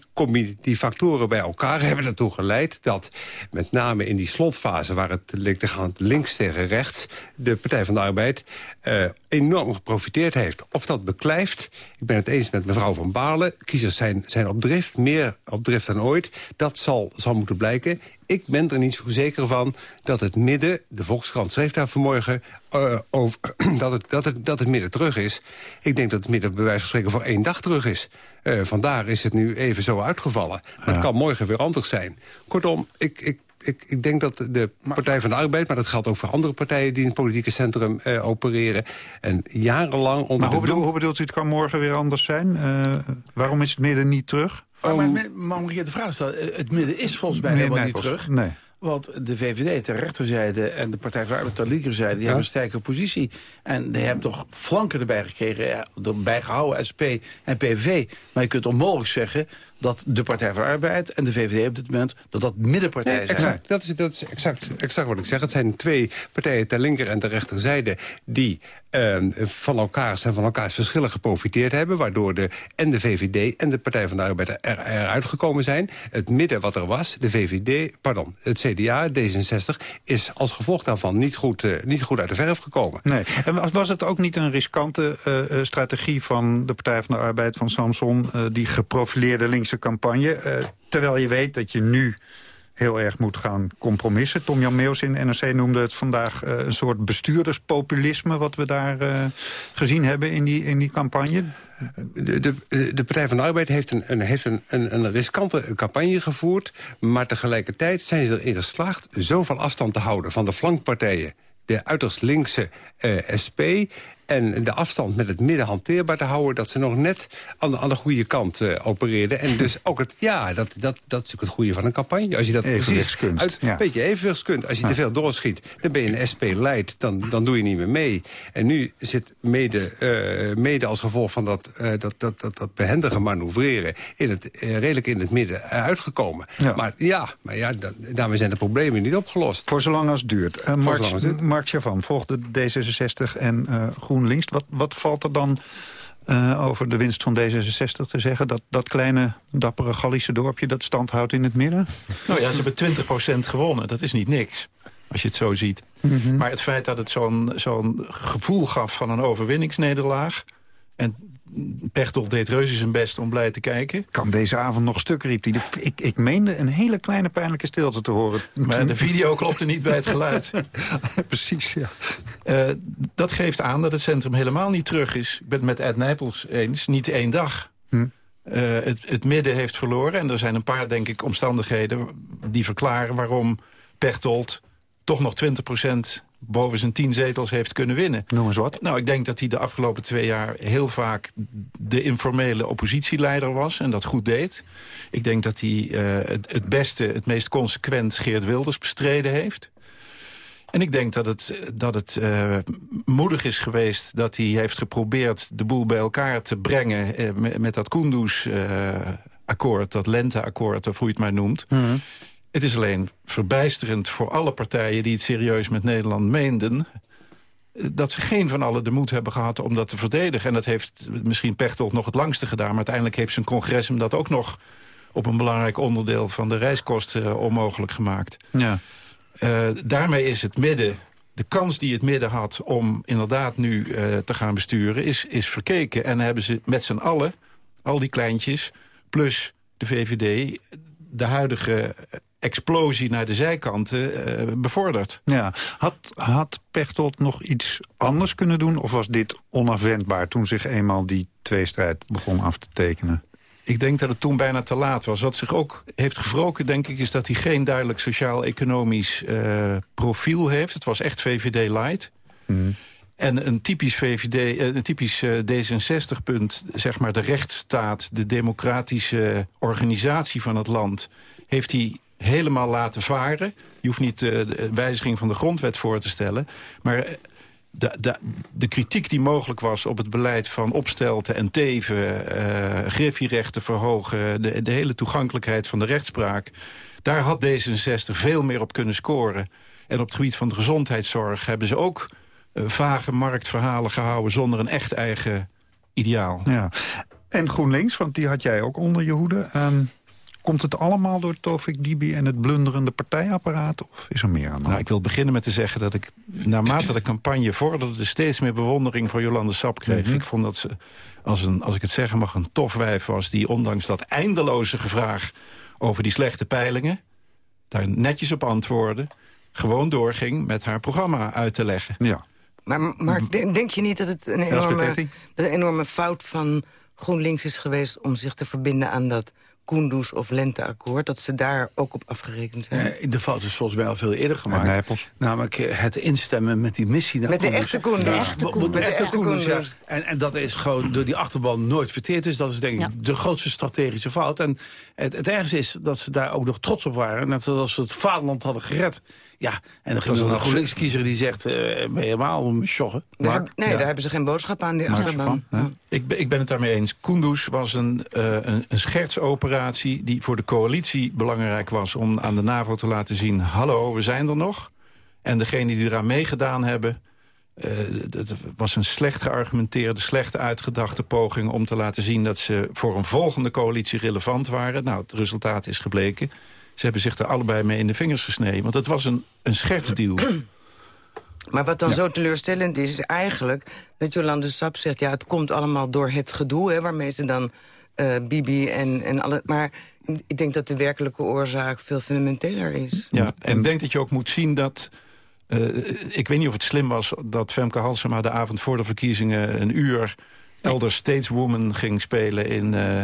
die factoren bij elkaar hebben ertoe geleid dat met name in die slotfase waar het leek links tegen rechts, de Partij van de Arbeid eh, enorm geprofiteerd heeft. Of dat beklijft, ik ben het eens met mevrouw Van Baarle, kiezers zijn, zijn op drift, meer op drift dan ooit. Dat zal, zal moeten blijken. Ik ben er niet zo zeker van dat het midden... de Volkskrant schreef daar vanmorgen eh, over dat, het, dat, het, dat het midden terug is. Ik denk dat het midden bij wijze van spreken voor één dag terug is. Eh, vandaar is het nu even zo uitgevallen. Maar het kan morgen weer anders zijn. Kortom, ik... ik ik, ik denk dat de Partij van de Arbeid... maar dat geldt ook voor andere partijen die in het politieke centrum eh, opereren... en jarenlang onder Maar de hoe, bedoel, hoe bedoelt u het kan morgen weer anders zijn? Eh, waarom is het midden niet terug? Maar, maar, maar mag ik de vraag stellen? Eh, Het midden is volgens mij helemaal niet terug. Nee. Want de VVD ter rechterzijde en de Partij voor de Arbeid ter linkerzijde... die hebben een sterke positie. En die hebben toch flanken erbij gekregen, ja, erbij gehouden, SP en PVV. Maar je kunt onmogelijk zeggen dat de Partij voor de Arbeid en de VVD op dit moment... dat dat middenpartijen Nee, zijn. exact. Dat is, dat is exact, exact wat ik zeg. Het zijn twee partijen ter linker en ter rechterzijde... die eh, van elkaar en van elkaars verschillen geprofiteerd hebben... waardoor de, en de VVD en de Partij van de Arbeid er, eruit gekomen zijn. Het midden wat er was, de VVD, pardon, het CDA, D66... is als gevolg daarvan niet goed, eh, niet goed uit de verf gekomen. Nee. En was- was het ook niet een riskante eh, eh, strategie van de Partij van de Arbeid van Samson... eh, die geprofileerde campagne, eh, terwijl je weet dat je nu heel erg moet gaan compromissen. Tom Jan Meels in NRC noemde het vandaag eh, een soort bestuurderspopulisme... wat we daar eh, gezien hebben in die, in die campagne. De, de, de Partij van de Arbeid heeft, een, een, heeft een, een, een riskante campagne gevoerd... maar tegelijkertijd zijn ze erin geslaagd zoveel afstand te houden van de flankpartijen... de uiterst linkse eh, SP en de afstand met het midden hanteerbaar te houden... dat ze nog net aan de, aan de goede kant eh, opereerden. En dus ook het, ja, dat, dat, dat is natuurlijk het goede van een campagne. Als je dat precies uit, ja. een beetje evenwichtskunst. Als je Ja. te veel doorschiet, dan ben je een SP-leid, dan, dan doe je niet meer mee. En nu zit mede, eh, mede als gevolg van dat, eh, dat, dat, dat, dat behendige manoeuvreren... In het, redelijk in het midden uitgekomen. Ja. Maar ja, maar ja da- daarmee zijn de problemen niet opgelost. Voor zolang als het duurt. Mark. Mark Chavan volgt de D66 en eh, GroenLinks. Wat, wat valt er dan eh, over de winst van D66 te zeggen? Dat, dat kleine, dappere Gallische dorpje dat stand houdt in het midden? Nou ja, ze hebben 20% gewonnen. Dat is niet niks, als je het zo ziet. Mhm. Maar het feit dat het zo'n zo'n gevoel gaf van een overwinningsnederlaag... en Pechtold deed reuze zijn best om blij te kijken... Kan deze avond nog stuk, riep hij. Ik, ik meende een hele kleine pijnlijke stilte te horen. Maar de video klopte niet bij het geluid. Precies, ja. Eh, dat geeft aan dat het centrum helemaal niet terug is. Ik ben het met Ed Nijpels eens, niet één dag. Hm. Eh, het, het midden heeft verloren. En er zijn een paar, denk ik, omstandigheden die verklaren... waarom Pechtold toch nog 20 boven zijn tien zetels heeft kunnen winnen. Noem eens wat. Nou, ik denk dat hij de afgelopen twee jaar heel vaak de informele oppositieleider was en dat goed deed. Ik denk dat hij eh, het, het beste, het meest consequent Geert Wilders bestreden heeft. En ik denk dat het, dat het eh, moedig is geweest dat hij heeft geprobeerd de boel bij elkaar te brengen eh, met, met dat Kunduz-akkoord, dat lenteakkoord, of hoe je het maar noemt. Het is alleen verbijsterend voor alle partijen die het serieus met Nederland meenden... eh, dat ze geen van allen de moed hebben gehad om dat te verdedigen. En dat heeft misschien Pechtold nog het langste gedaan... maar uiteindelijk heeft zijn congres hem dat ook nog... op een belangrijk onderdeel van de reiskosten eh, onmogelijk gemaakt. Ja. Eh, daarmee is het midden, de kans die het midden had... om inderdaad nu te gaan besturen, is, is verkeken. En hebben ze met z'n allen, al die kleintjes... plus de VVD, de huidige explosie naar de zijkanten eh, bevorderd. Ja. Had, had Pechtold nog iets anders kunnen doen? Of was dit onafwendbaar toen zich eenmaal die tweestrijd begon af te tekenen? Ik denk dat het toen bijna te laat was. Wat zich ook heeft gewroken, denk ik, is dat hij geen duidelijk sociaal-economisch eh, profiel heeft. Het was echt VVD light. En een typisch VVD, eh, een typisch eh, D66-punt, zeg maar de rechtsstaat, de democratische organisatie van het land, heeft hij helemaal laten varen. Je hoeft niet eh, de wijziging van de grondwet voor te stellen. Maar de, de, de kritiek die mogelijk was op het beleid van Opstelten en Teven... eh griffierechten verhogen, de, de hele toegankelijkheid van de rechtspraak... daar had D66 veel meer op kunnen scoren. En op het gebied van de gezondheidszorg hebben ze ook vage marktverhalen gehouden... zonder een echt eigen ideaal. Ja. En GroenLinks, want die had jij ook onder je hoede. Ehm, komt het allemaal door Tovik Dibi en het blunderende partijapparaat? Of is er meer aan de Nou, ik wil beginnen met te zeggen dat ik naarmate de campagne vorderde... steeds meer bewondering voor Jolande Sap kreeg. Mhm. Ik vond dat ze, als, een, als ik het zeggen mag, een tof wijf was... die ondanks dat eindeloze gevraag over die slechte peilingen... daar netjes op antwoordde, gewoon doorging met haar programma uit te leggen. Ja. Maar, maar de- denk je niet dat het een enorme, een enorme fout van GroenLinks is geweest... om zich te verbinden aan dat Kunduz of Lenteakkoord? Dat ze daar ook op afgerekend zijn? De fout is volgens mij al veel eerder gemaakt. Namelijk eh, het instemmen met die missie. naar Met de echte Kunduz. Met de echte Kunduz. En, en dat is gewoon door die achterban nooit verteerd. Dus dat is denk ik de grootste strategische fout. En het, het ergste is dat ze daar ook nog trots op waren. Net zoals ze het vaderland hadden gered. Ja, en dan er een een GroenLinks-kiezer die zegt... eh, ben je helemaal om sjoggen. Nee, daar hebben ze geen boodschap aan, die achterban. Ik ben, ik ben het daarmee eens. Kunduz was een, eh, een, een die voor de coalitie belangrijk was... om aan de NAVO te laten zien, hallo, we zijn er nog. En degenen die eraan meegedaan hebben... eh, dat was een slecht geargumenteerde, slecht uitgedachte poging... om te laten zien dat ze voor een volgende coalitie relevant waren. Nou, het resultaat is gebleken. Ze hebben zich er allebei mee in de vingers gesneden. Want het was een, een schertsdeal. Maar wat dan zo teleurstellend is, is eigenlijk dat Jolande Sap zegt... ja, het komt allemaal door het gedoe, hè, waarmee ze dan eh, Bibi en, en alle... Maar ik denk dat de werkelijke oorzaak veel fundamenteler is. Ja, en ik denk dat je ook moet zien dat... eh, ik weet niet of het slim was dat Femke Halsema de avond voor de verkiezingen... een uur Elder Stateswoman ging spelen in eh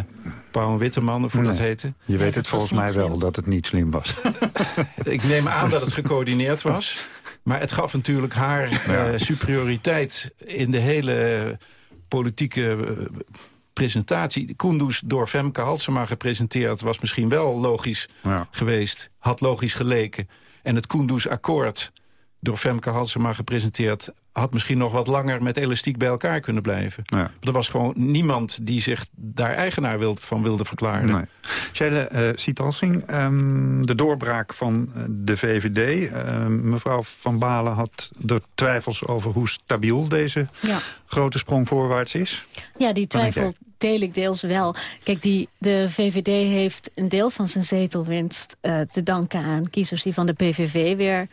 Pauw en Witteman, of hoe dat heette. Je weet het volgens mij wel, dat het niet slim was. Ik neem aan dat het gecoördineerd was. Maar het gaf natuurlijk haar eh, superioriteit in de hele politieke presentatie. Kunduz door Femke Halsema gepresenteerd was misschien wel logisch geweest. Had logisch geleken. En het Kunduz-akkoord door Femke Halsema gepresenteerd... had misschien nog wat langer met elastiek bij elkaar kunnen blijven. Ja. Er was gewoon niemand die zich daar eigenaar wil- van wilde verklaren. Nee. Shaila eh Sitalsing, ehm, de doorbraak van eh, de VVD. Ehm, mevrouw Van Balen had er twijfels over hoe stabiel deze Ja. grote sprong voorwaarts is. Ja, die twijfel deel ik deels wel. Kijk, die, de VVD heeft een deel van zijn zetelwinst eh, te danken aan kiezers die van de PVV weer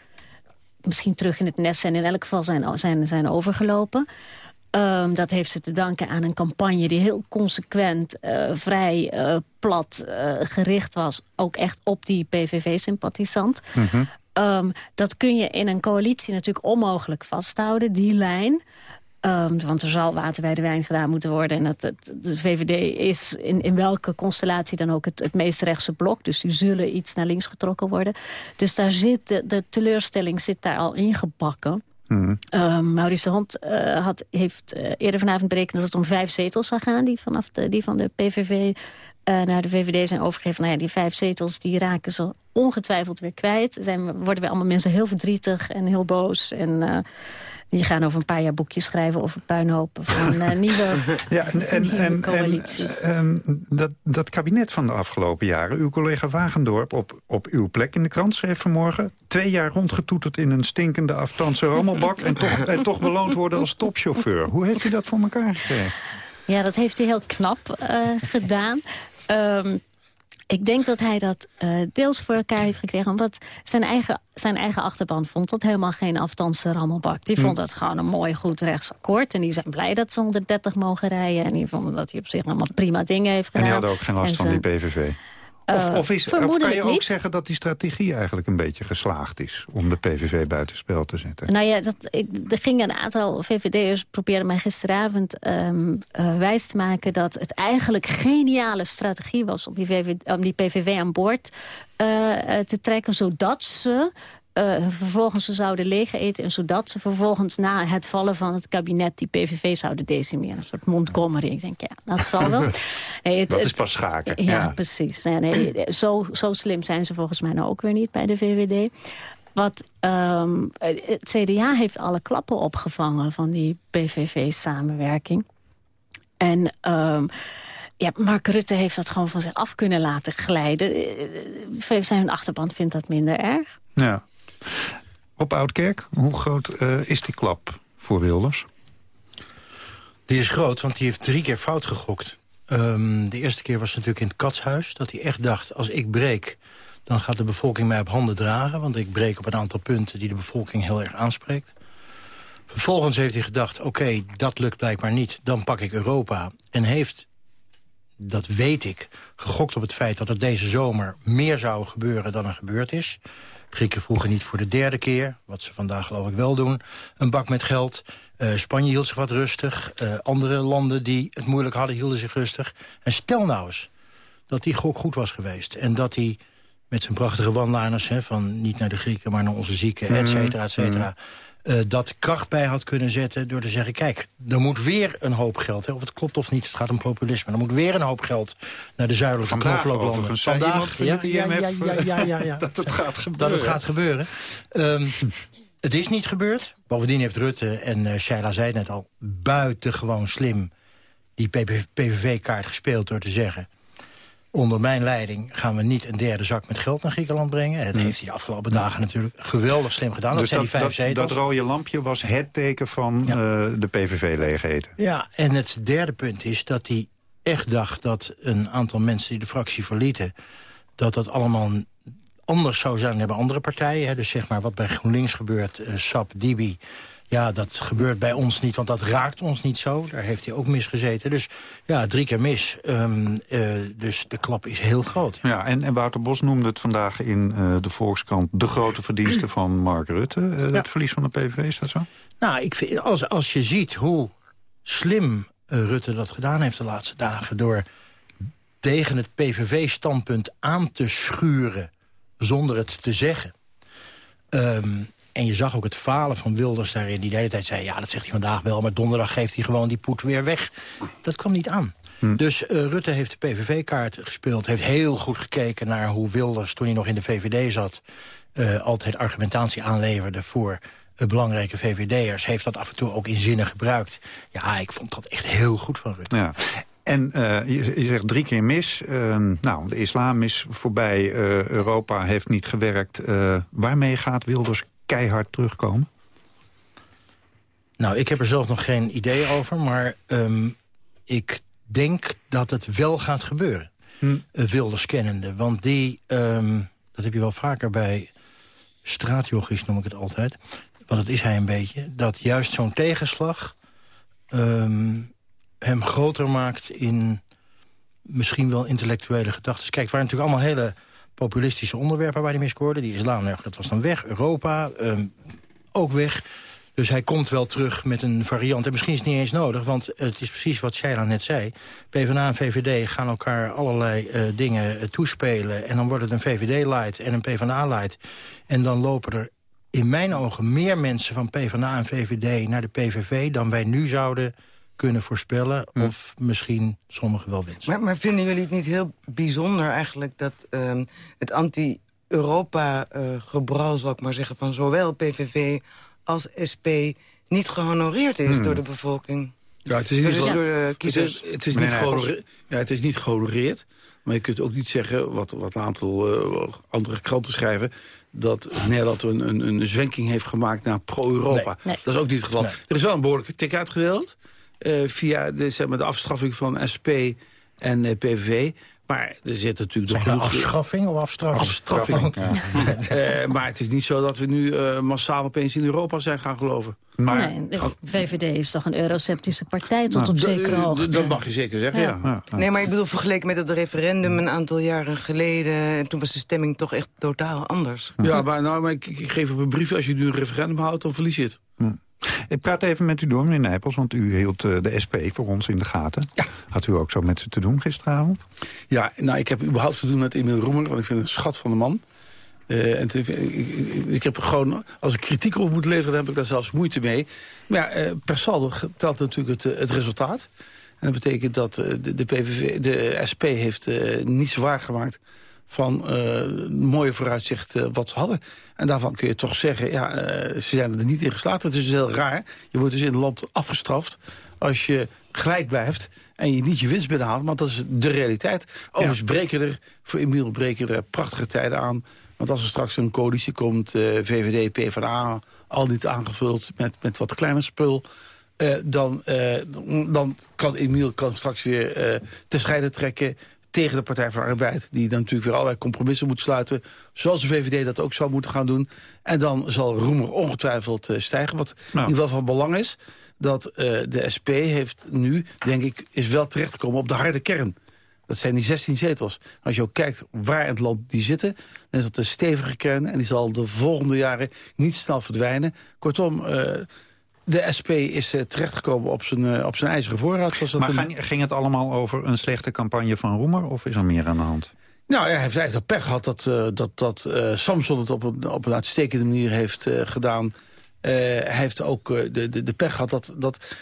misschien terug in het nest zijn. In elk geval zijn, zijn, zijn overgelopen. Ehm, dat heeft ze te danken aan een campagne die heel consequent, eh, vrij eh, plat gericht was. Ook echt op die PVV-sympathisant. Ehm, dat kun je in een coalitie natuurlijk onmogelijk vasthouden, die lijn. Ehm, want er zal water bij de wijn gedaan moeten worden. En het- de VVD is in, in welke constellatie dan ook het, het meest rechtse blok. Dus die zullen iets naar links getrokken worden. Dus daar zit de, de teleurstelling zit daar al ingebakken. Ehm Maurice de Hond eh, had, heeft eh, eerder vanavond berekend dat het om vijf zetels zou gaan... die, vanaf de, die van de PVV eh, naar de VVD zijn overgegeven. Nou ja, die vijf zetels die raken ze ongetwijfeld weer kwijt. Zijn, worden weer allemaal mensen heel verdrietig en heel boos. En die gaan over een paar jaar boekjes schrijven over puinhopen van eh, nieuwe, Ja, en, en, nieuwe en, coalities. ehm, dat, dat kabinet van de afgelopen jaren... uw collega Wagendorp op, op uw plek in de krant schreef vanmorgen... twee jaar rondgetoeterd in een stinkende aftanse rammelbak... en, toch, en toch beloond worden als topchauffeur. Hoe heeft u dat voor elkaar gekregen? Ja, dat heeft hij heel knap eh, gedaan. Ehm, ik denk dat hij dat eh, deels voor elkaar heeft gekregen... omdat zijn eigen, zijn eigen achterban vond dat helemaal geen afstandse rammelbak. Die Hm. vond dat gewoon een mooi, goed rechtsakkoord. En die zijn blij dat ze 130 mogen rijden. En die vonden dat hij op zich allemaal prima dingen heeft En gedaan. die hadden ook geen last En van ze- die PVV. Of, Eh, of, is, of kan je ook niet. zeggen dat die strategie eigenlijk een beetje geslaagd is... om de PVV buitenspel te zetten? Nou ja, dat, ik, er gingen een aantal VVD'ers probeerden mij gisteravond ehm, eh, wijs te maken... dat het eigenlijk geniale strategie was om die, om die PVV aan boord eh, te trekken... zodat ze eh, vervolgens ze zouden leeg eten... en zodat ze vervolgens na het vallen van het kabinet... die PVV zouden decimeren. Een soort Montgomery. Ik denk, ja, dat zal wel. Nee, het- dat is pas schaken. ja, ja. precies. Nee, nee, zo, zo slim zijn ze volgens mij nou ook weer niet bij de VVD. Wat ehm, het CDA heeft alle klappen opgevangen van die PVV-samenwerking. En ehm, ja, Mark Rutte heeft dat gewoon van zich af kunnen laten glijden. Zijn achterban vindt dat minder erg. Ja. Op Oudkerk, hoe groot eh, is die klap voor Wilders? Die is groot, want die heeft drie keer fout gegokt. Ehm, de eerste keer was natuurlijk in het katshuis. Dat hij echt dacht, als ik breek, dan gaat de bevolking mij op handen dragen. Want ik breek op een aantal punten die de bevolking heel erg aanspreekt. Vervolgens heeft hij gedacht, oké, dat lukt blijkbaar niet. Dan pak ik Europa. En heeft, dat weet ik, gegokt op het feit dat er deze zomer meer zou gebeuren dan er gebeurd is. Grieken vroegen niet voor de derde keer, wat ze vandaag geloof ik wel doen, een bak met geld. Eh, Spanje hield zich wat rustig. Eh, andere landen die het moeilijk hadden, hielden zich rustig. En stel nou eens dat die gok goed was geweest. En dat hij met zijn prachtige one-liners... Hè, van niet naar de Grieken, maar naar onze zieken, et cetera, et cetera... eh, dat kracht bij had kunnen zetten door te zeggen... kijk, er moet weer een hoop geld, hè, of het klopt of niet, het gaat om populisme... er moet weer een hoop geld naar de zuidelijke Vandaag knoflooklanden. overigens, zei iemand van ja, dat het gaat Dat gebeuren. het gaat gebeuren. Ehm, het is niet gebeurd. Bovendien heeft Rutte, en eh Sheila zei het net al... buitengewoon slim die PVV-kaart gespeeld door te zeggen... onder mijn leiding gaan we niet een derde zak met geld naar Griekenland brengen. Dat heeft hij de afgelopen dagen natuurlijk geweldig slim gedaan. dat dus zijn dat, die vijf dat, zetels. dat rode lampje was het teken van eh, de PVV leeg eten. Ja, en het derde punt is dat hij echt dacht dat een aantal mensen die de fractie verlieten... dat dat allemaal anders zou zijn dan bij andere partijen. Hè. Dus zeg maar wat bij GroenLinks gebeurt, eh, SAP, Dibi... Ja, dat gebeurt bij ons niet, want dat raakt ons niet zo. Daar heeft hij ook misgezeten. Dus ja, drie keer mis. Ehm, eh, dus de klap is heel groot. Ja, en, en Wouter Bos noemde het vandaag in eh, de Volkskrant... de grote verdienste van Mark Rutte. Eh, Het verlies van de PVV, is dat zo? Nou, ik vind, als, als je ziet hoe slim Rutte dat gedaan heeft de laatste dagen... door tegen het PVV-standpunt aan te schuren zonder het te zeggen... Ehm, En je zag ook het falen van Wilders daarin. Die de hele tijd zei, ja, dat zegt hij vandaag wel... maar donderdag geeft hij gewoon die poet weer weg. Dat kwam niet aan. Dus eh, Rutte heeft de PVV-kaart gespeeld. Heeft heel goed gekeken naar hoe Wilders, toen hij nog in de VVD zat... eh, altijd argumentatie aanleverde voor eh, belangrijke VVD'ers. Heeft dat af en toe ook in zinnen gebruikt. Ja, ik vond dat echt heel goed van Rutte. Ja. En je, je zegt drie keer mis. Ehm, nou, de islam is voorbij. Europa heeft niet gewerkt. Waarmee gaat Wilders keihard terugkomen? Nou, ik heb er zelf nog geen idee over, maar ehm, ik denk dat het wel gaat gebeuren. Hm. Eh, Wilders kennende, want die, ehm, dat heb je wel vaker bij straatjochies, noem ik het altijd. Want dat is hij een beetje. Dat juist zo'n tegenslag ehm, hem groter maakt in misschien wel intellectuele gedachten. Kijk, het waren natuurlijk allemaal hele populistische onderwerpen waar hij mee. Die islam, nou, dat was dan weg. Europa, ehm, ook weg. Dus hij komt wel terug met een variant. En misschien is het niet eens nodig, want het is precies wat Sheila net zei. PvdA en VVD gaan elkaar allerlei eh, dingen eh, toespelen. En dan wordt het een VVD-light en een PvdA-light. En dan lopen er in mijn ogen meer mensen van PvdA en VVD naar de PVV... dan wij nu zouden kunnen voorspellen. Of misschien sommigen wel wensen. Maar, maar vinden jullie het niet heel bijzonder eigenlijk... dat ehm, het anti-Europa-gebrouw, zal ik maar zeggen... van zowel PVV als SP niet gehonoreerd is Hmm. door de bevolking? Ja, het is niet, Dus zo- door de het kiezers. is, het is Meneer niet gehonoreerd. Ja, het is niet gehonoreerd. Maar je kunt ook niet zeggen, wat, wat een aantal eh, andere kranten schrijven... dat Nederland een, een, een zwenking heeft gemaakt naar pro-Europa. Nee, nee. Dat is ook niet het geval. Nee. Er is wel een behoorlijke tik uitgedeeld... eh, via de, zeg maar, de afstraffing van SP en eh, PVV. Maar er zit natuurlijk Zeg nou genoeg... afschaffing of afstraffing? Afstraffing. Eh, maar het is niet zo dat we nu eh, massaal opeens in Europa zijn gaan geloven. nee, de VVD is toch een euroceptische partij tot op D- zekere hoogte. Dat mag je zeker zeggen, ja. Nee, maar ik bedoel, vergeleken met het referendum een aantal jaren geleden... en toen was de stemming toch echt totaal anders. Ja, maar, nou, maar ik, ik geef op een brief, als je nu een referendum houdt, dan verlies je het. Ik praat even met u door, meneer Nijpels, want u hield eh, de SP voor ons in de gaten. Had u ook zo met ze te doen gisteravond? Ja, nou, ik heb überhaupt te doen met Emil Roemer, want ik vind het een schat van de man. Eh, en ik, ik, heb gewoon, als ik kritiek op moet leveren, dan heb ik daar zelfs moeite mee. Maar ja, eh, per saldo telt natuurlijk het, het resultaat. En dat betekent dat de, de, PVV, de SP heeft eh niets waargemaakt van eh, mooie vooruitzicht eh, wat ze hadden. En daarvan kun je toch zeggen, ja, eh, ze zijn er niet in geslaagd. Het is dus heel raar. Je wordt dus in het land afgestraft als je gelijk blijft en je niet je winst binnenhaalt. Want dat is de realiteit. Overigens breken er, voor Emiel breken er prachtige tijden aan. Want als er straks een coalitie komt, eh, VVD, PvdA... al niet aangevuld met, met wat kleiner spul... eh, dan, eh, dan kan Emiel kan straks weer te scheiden trekken tegen de Partij van de Arbeid... die dan natuurlijk weer allerlei compromissen moet sluiten... zoals de VVD dat ook zou moeten gaan doen. En dan zal Roemer ongetwijfeld eh, stijgen. Wat in ieder geval van belang is... dat eh, de SP heeft nu, denk ik, is wel terechtgekomen op de harde kern. Dat zijn die 16 zetels. Als je ook kijkt waar in het land die zitten... dan is dat een stevige kern en die zal de volgende jaren niet snel verdwijnen. Kortom, eh, de SP is eh, terechtgekomen op zijn, eh, op zijn ijzeren voorraad. Zoals dat Maar een- ging, het allemaal over een slechte campagne van Roemer of is er meer aan de hand? Nou, hij heeft eigenlijk pech gehad dat, eh, dat, dat Samson het op een, op een uitstekende manier heeft gedaan. Hij heeft ook de, de, de pech gehad dat, dat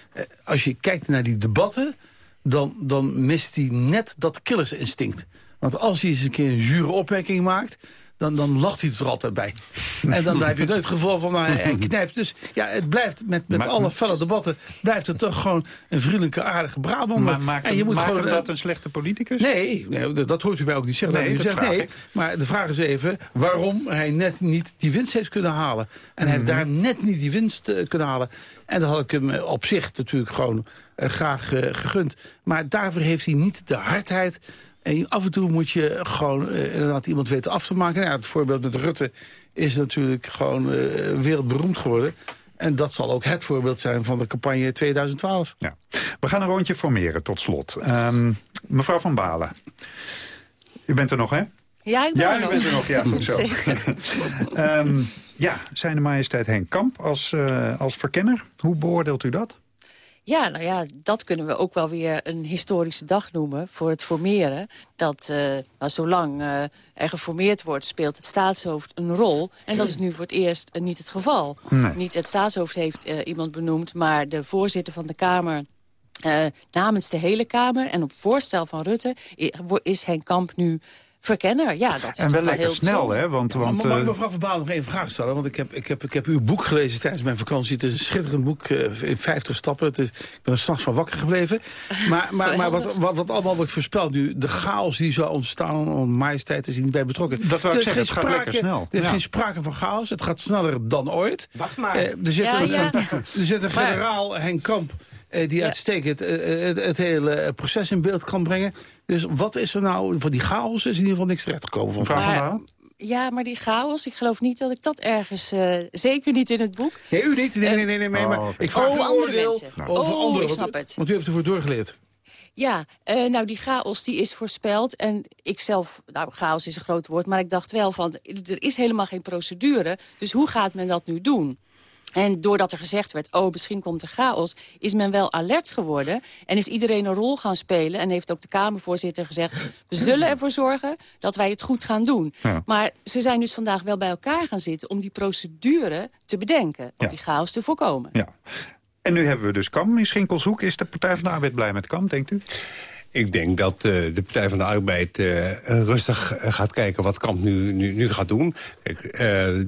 als je kijkt naar die debatten... dan, dan mist hij net dat killersinstinct. Want als hij eens een keer een zure opmerking maakt... Dan, dan lacht hij er altijd bij. En dan heb je het gevoel van nou, hij, hij knijpt. Dus ja, het blijft met, met Maar- alle felle debatten... blijft het toch gewoon een vriendelijke, aardige Brabander. Maar en je moet gewoon, eh, dat een slechte politicus? Nee, nee, dat hoort u mij ook niet zeggen. Nee, dat zegt, nee, ik. maar de vraag is even waarom hij net niet die winst heeft kunnen halen. En hij heeft Mhm. daar net niet die winst eh, kunnen halen. En dat had ik hem eh, op zich natuurlijk gewoon eh, graag eh, gegund. Maar daarvoor heeft hij niet de hardheid. En af en toe moet je gewoon eh, inderdaad iemand weten af te maken. Nou, ja, het voorbeeld met Rutte is natuurlijk gewoon eh, wereldberoemd geworden. En dat zal ook het voorbeeld zijn van de campagne 2012. Ja. We gaan een rondje formeren tot slot. Ehm, mevrouw Van Balen. U bent er nog, hè? Ja, ik ben Ja, er u nog. bent er nog. Ja, goed zo. Ehm, ja, zijn de majesteit Henk Kamp als, eh, als verkenner. Hoe beoordeelt u dat? Ja, nou ja, dat kunnen we ook wel weer een historische dag noemen voor het formeren. Dat uh, nou, zolang uh, er geformeerd wordt, speelt het staatshoofd een rol. En dat is nu voor het eerst uh, niet het geval. Nee. Niet het staatshoofd heeft iemand benoemd, maar de voorzitter van de Kamer... namens de hele Kamer en op voorstel van Rutte is Henk Kamp nu verkenner. Ja, dat is en wel lekker heel snel, hè? Want, want, Mag ik eh, mevrouw Van Baal nog even een vraag stellen? Want ik heb, ik, heb, ik heb uw boek gelezen tijdens mijn vakantie. Het is een schitterend boek, eh, in 50 stappen. Het is, ik ben er s'nachts van wakker gebleven. Maar, maar, maar wat, wat, wat allemaal wordt voorspeld nu... de chaos die zou ontstaan, om majesteit is hier niet bij betrokken. Dat wou ik zeggen, het gaat lekker snel. Er is Ja. geen sprake van chaos. Het gaat sneller dan ooit. Wacht maar. Eh, er zit Ja, een, ja. er zit een Maar- generaal, Henk Kamp... eh, die Ja. uitstekend eh, het, het hele proces in beeld kan brengen. Dus wat is er nou... Voor die chaos is in ieder geval niks terechtgekomen. Van Van Maar-? Ja, maar die chaos, ik geloof niet dat ik dat ergens... eh, zeker niet in het boek. Nee, u niet. Nee, nee, nee, nee, nee, maar Oh, oké. ik vraag Oh, andere oordeel mensen. over Oh, anderen. ik want- snap het. Want u heeft ervoor doorgeleerd. Ja, eh, nou die chaos die is voorspeld. En ik zelf, nou chaos is een groot woord, maar ik dacht wel van... er is helemaal geen procedure, dus hoe gaat men dat nu doen? En doordat er gezegd werd, oh, misschien komt er chaos... is men wel alert geworden en is iedereen een rol gaan spelen... en heeft ook de Kamervoorzitter gezegd... we zullen ervoor zorgen dat wij het goed gaan doen. Ja. Maar ze zijn dus vandaag wel bij elkaar gaan zitten... om die procedure te bedenken, om Ja. die chaos te voorkomen. Ja. En nu hebben we dus Kam in Schinkelshoek. Is de Partij van de Arbeid blij met Kam, denkt u? Ik denk dat eh, de Partij van de Arbeid eh, rustig eh, gaat kijken wat Kamp nu, nu, nu gaat doen. Kijk,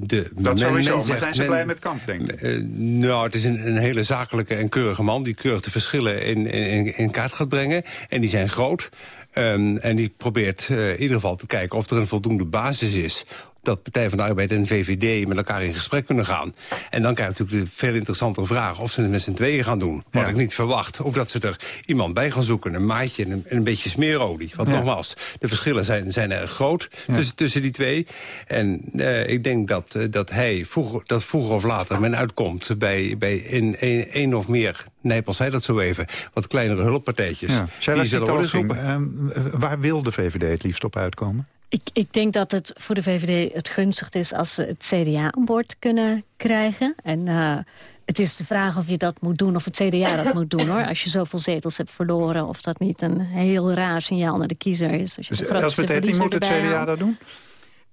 de, Dat sowieso, maar zegt- zijn ze men- blij met Kamp, denkt u? Eh, nou, het is een, een hele zakelijke en keurige man... die keurig de verschillen in, in, in kaart gaat brengen. En die zijn groot. Ehm, en die probeert in ieder geval te kijken of er een voldoende basis is dat Partij van de Arbeid en VVD met elkaar in gesprek kunnen gaan. En dan krijg je natuurlijk de veel interessantere vraag... of ze het met z'n tweeën gaan doen. Wat Ja. ik niet verwacht. Of dat ze er iemand bij gaan zoeken. Een maatje en een, en een beetje smeerolie. Want Ja. nogmaals, de verschillen zijn, zijn erg groot tussen, tussen die twee. En eh, ik denk dat, eh, dat hij vroeger, dat vroeger of later men uitkomt... bij, bij in een, een of meer, Nijpels zei dat zo even... wat kleinere hulppartijtjes. Ja. Sheila die zullen worden ehm, waar wil de VVD het liefst op uitkomen? Ik, ik denk dat het voor de VVD het gunstigst is als ze het CDA aan boord kunnen krijgen. En eh, het is de vraag of je dat moet doen, of het CDA dat moet doen. hoor. Als je zoveel zetels hebt verloren, of dat niet een heel raar signaal naar de kiezer is. Als je Dus Elspeth Etting, verliezer moet het CDA haalt. dat doen?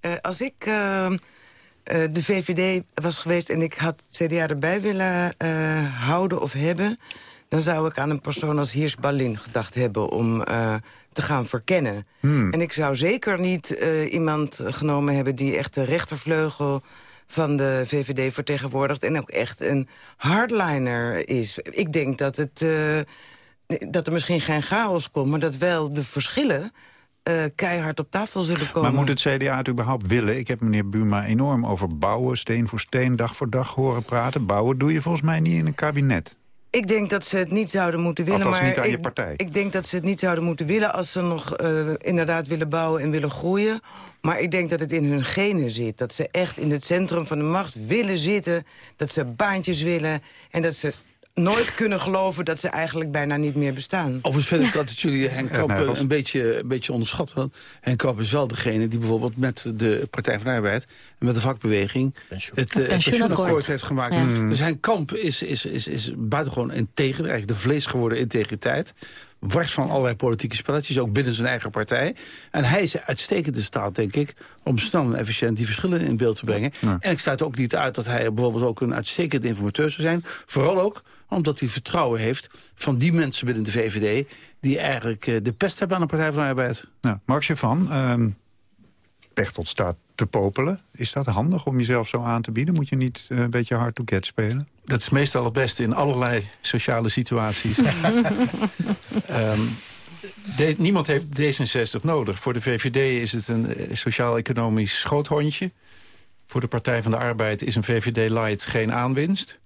Eh, als ik eh, de VVD was geweest en ik had het CDA erbij willen eh, houden of hebben... dan zou ik aan een persoon als Heers Balin gedacht hebben om eh, te gaan verkennen. Hmm. En ik zou zeker niet eh, iemand genomen hebben die echt de rechtervleugel van de VVD vertegenwoordigt... en ook echt een hardliner is. Ik denk dat, het, eh, dat er misschien geen chaos komt... maar dat wel de verschillen eh, keihard op tafel zullen komen. Maar moet het CDA het überhaupt willen? Ik heb meneer Buma enorm over bouwen, steen voor steen, dag voor dag horen praten. Bouwen doe je volgens mij niet in een kabinet. Ik denk dat ze het niet zouden moeten willen. Althans maar niet aan ik, je partij. Ik denk dat ze het niet zouden moeten willen als ze nog eh, inderdaad willen bouwen en willen groeien. Maar ik denk dat het in hun genen zit. Dat ze echt in het centrum van de macht willen zitten. Dat ze baantjes willen. En dat ze nooit kunnen geloven dat ze eigenlijk bijna niet meer bestaan. Overigens vind ik dat jullie Henk Kamp nee, eh, was- een beetje, een beetje onderschat. Want Henk Kamp is wel degene die bijvoorbeeld met de Partij van de Arbeid... en met de vakbeweging het, eh, het pensioenakkoord. heeft gemaakt. Ja. Dus Henk Kamp is, is, is, is buitengewoon integer. Eigenlijk de vlees geworden integriteit. Wars van allerlei politieke spelletjes, ook binnen zijn eigen partij. En hij is uitstekend in staat, denk ik... om snel en efficiënt die verschillen in beeld te brengen. En ik sluit ook niet uit dat hij bijvoorbeeld ook een uitstekend informateur zou zijn. Vooral ook omdat hij vertrouwen heeft van die mensen binnen de VVD... die eigenlijk eh, de pest hebben aan de Partij van de Arbeid. Nou, Max van, ehm Pechtold staat te popelen. Is dat handig om jezelf zo aan te bieden? Moet je niet eh, een beetje hard to get spelen? Dat is meestal het beste in allerlei sociale situaties. Ehm, de- niemand heeft D66 nodig. Voor de VVD is het een eh, sociaal-economisch schoothondje. Voor de Partij van de Arbeid is een VVD-light geen aanwinst.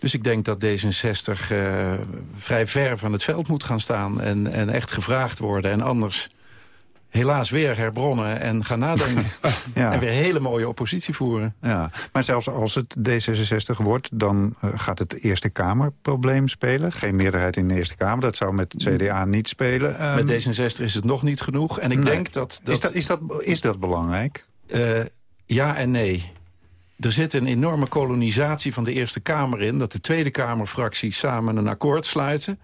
Dus ik denk dat D66 eh, vrij ver van het veld moet gaan staan... En, en echt gevraagd worden. En anders helaas weer herbronnen en gaan nadenken. Ja. En weer hele mooie oppositie voeren. Ja, maar zelfs als het D66 wordt, dan eh, gaat het Eerste Kamerprobleem spelen. Geen meerderheid in de Eerste Kamer, dat zou met het CDA niet spelen. Ehm, Met D66 is het nog niet genoeg. En ik nee. denk dat... dat Is, dat, is, dat, is dat belangrijk? eh, ja en nee. Er zit een enorme kolonisatie van de Eerste Kamer in... dat de Tweede Kamerfracties samen een akkoord sluiten.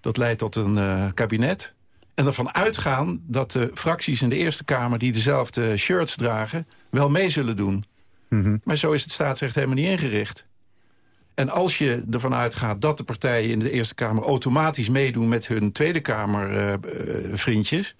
Dat leidt tot een eh, kabinet. En ervan uitgaan dat de fracties in de Eerste Kamer... die dezelfde shirts dragen, wel mee zullen doen. Maar zo is het staatsrecht helemaal niet ingericht. En als je ervan uitgaat dat de partijen in de Eerste Kamer... automatisch meedoen met hun Tweede Kamer eh, eh, vriendjes...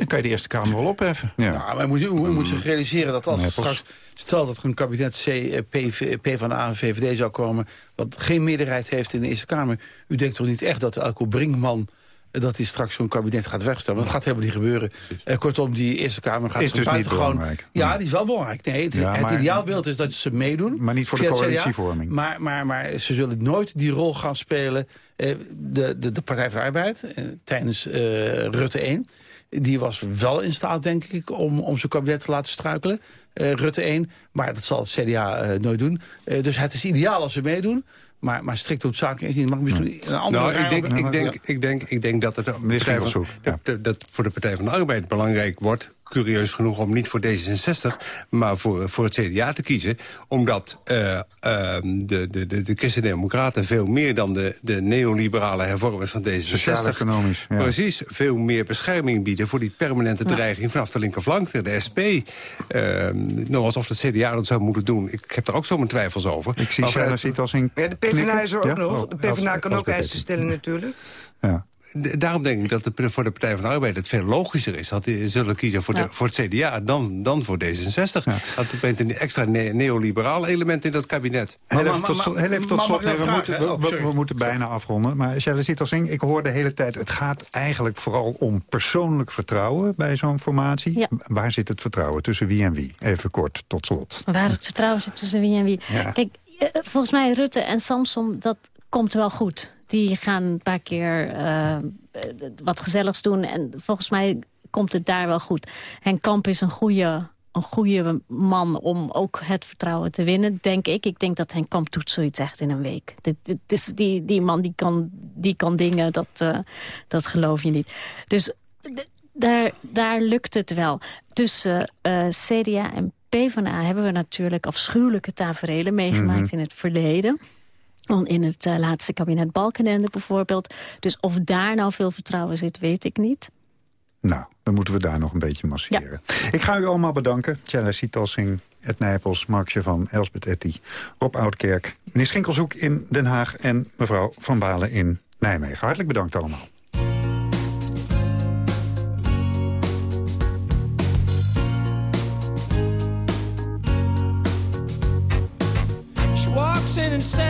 dan kan je de Eerste Kamer wel opheffen. Ja, maar moet, moet zich realiseren dat als Nee, straks... stel dat er een kabinet C, eh, PV, PvdA en VVD zou komen... wat geen meerderheid heeft in de Eerste Kamer... u denkt toch niet echt dat Elko Brinkman... eh, dat hij straks zo'n kabinet gaat wegstellen. Want dat gaat helemaal niet gebeuren. Eh, kortom, die Eerste Kamer gaat Is dus niet buitengewoon- belangrijk. Ja, die is wel belangrijk. Nee, het, Ja, het maar- ideaalbeeld is dat ze meedoen. Maar niet voor de coalitievorming. Maar, maar, maar ze zullen nooit die rol gaan spelen. Eh, de, de, de Partij de Arbeid eh, tijdens eh, Rutte 1... die was wel in staat, denk ik, om, om zijn kabinet te laten struikelen. eh, Rutte 1, maar dat zal het CDA eh, nooit doen. Eh, dus het is ideaal als ze meedoen. Maar, maar strikt noodzakelijk is niet. Mag ik misschien een andere Nou, ik denk, op- ik, denk, ik, denk, ik denk dat het van- dat, dat voor de Partij van de Arbeid belangrijk wordt... curieus genoeg om niet voor D66, maar voor, voor het CDA te kiezen. Omdat eh, ehm, de, de, de, de Christen-Democraten veel meer dan de, de neoliberale hervormers van D66... Sociaal-economisch, ja. Precies, veel meer bescherming bieden... voor die permanente dreiging vanaf de linkerflank. De SP, ehm, nou, alsof het CDA dat zou moeten doen. Ik heb er ook zo mijn twijfels over. Ik zie Shanna ziet als een Ja, de PvdA is er ook Ja? nog. Oh, De PvdA kan ook eisen is. stellen natuurlijk. Ja. Daarom denk ik dat het voor de Partij van de Arbeid het veel logischer is... dat die zullen kiezen voor, de, Ja. voor het CDA dan, dan voor D66. Dat brengt een extra ne- neoliberaal element in dat kabinet. Heel even tot slot, heel even tot slot. Nee, we, moeten, Oh, we, we- we moeten bijna afronden. Maar Shelley ik hoor de hele tijd... het gaat eigenlijk vooral om persoonlijk vertrouwen bij zo'n formatie. Waar zit het vertrouwen? Tussen wie en wie? Even kort, tot slot. Waar het vertrouwen zit tussen wie en wie. Ja. Kijk, eh, volgens mij Rutte en Samson, dat komt wel goed. Die gaan een paar keer eh, wat gezelligs doen. En volgens mij komt het daar wel goed. En Kamp is een goede, een goede man om ook het vertrouwen te winnen, denk ik. Ik denk dat Henk Kamp doet zoiets echt in een week. Dit, dit is die, die man die kan, die kan dingen, dat, eh, dat geloof je niet. Dus daar, daar lukt het wel. Tussen eh, CDA en PvdA hebben we natuurlijk afschuwelijke taferelen meegemaakt Mhm. in het verleden. Want In het eh, laatste kabinet Balkenende bijvoorbeeld. Dus of daar nou veel vertrouwen zit, weet ik niet. Nou, dan moeten we daar nog een beetje masseren. Ik ga u allemaal bedanken. Tjella Sietalsing, Ed Nijpels, Markje van Elsbeth Etty, Rob Oudkerk... meneer Schinkelshoek in Den Haag en mevrouw Van Balen in Nijmegen. Hartelijk bedankt allemaal.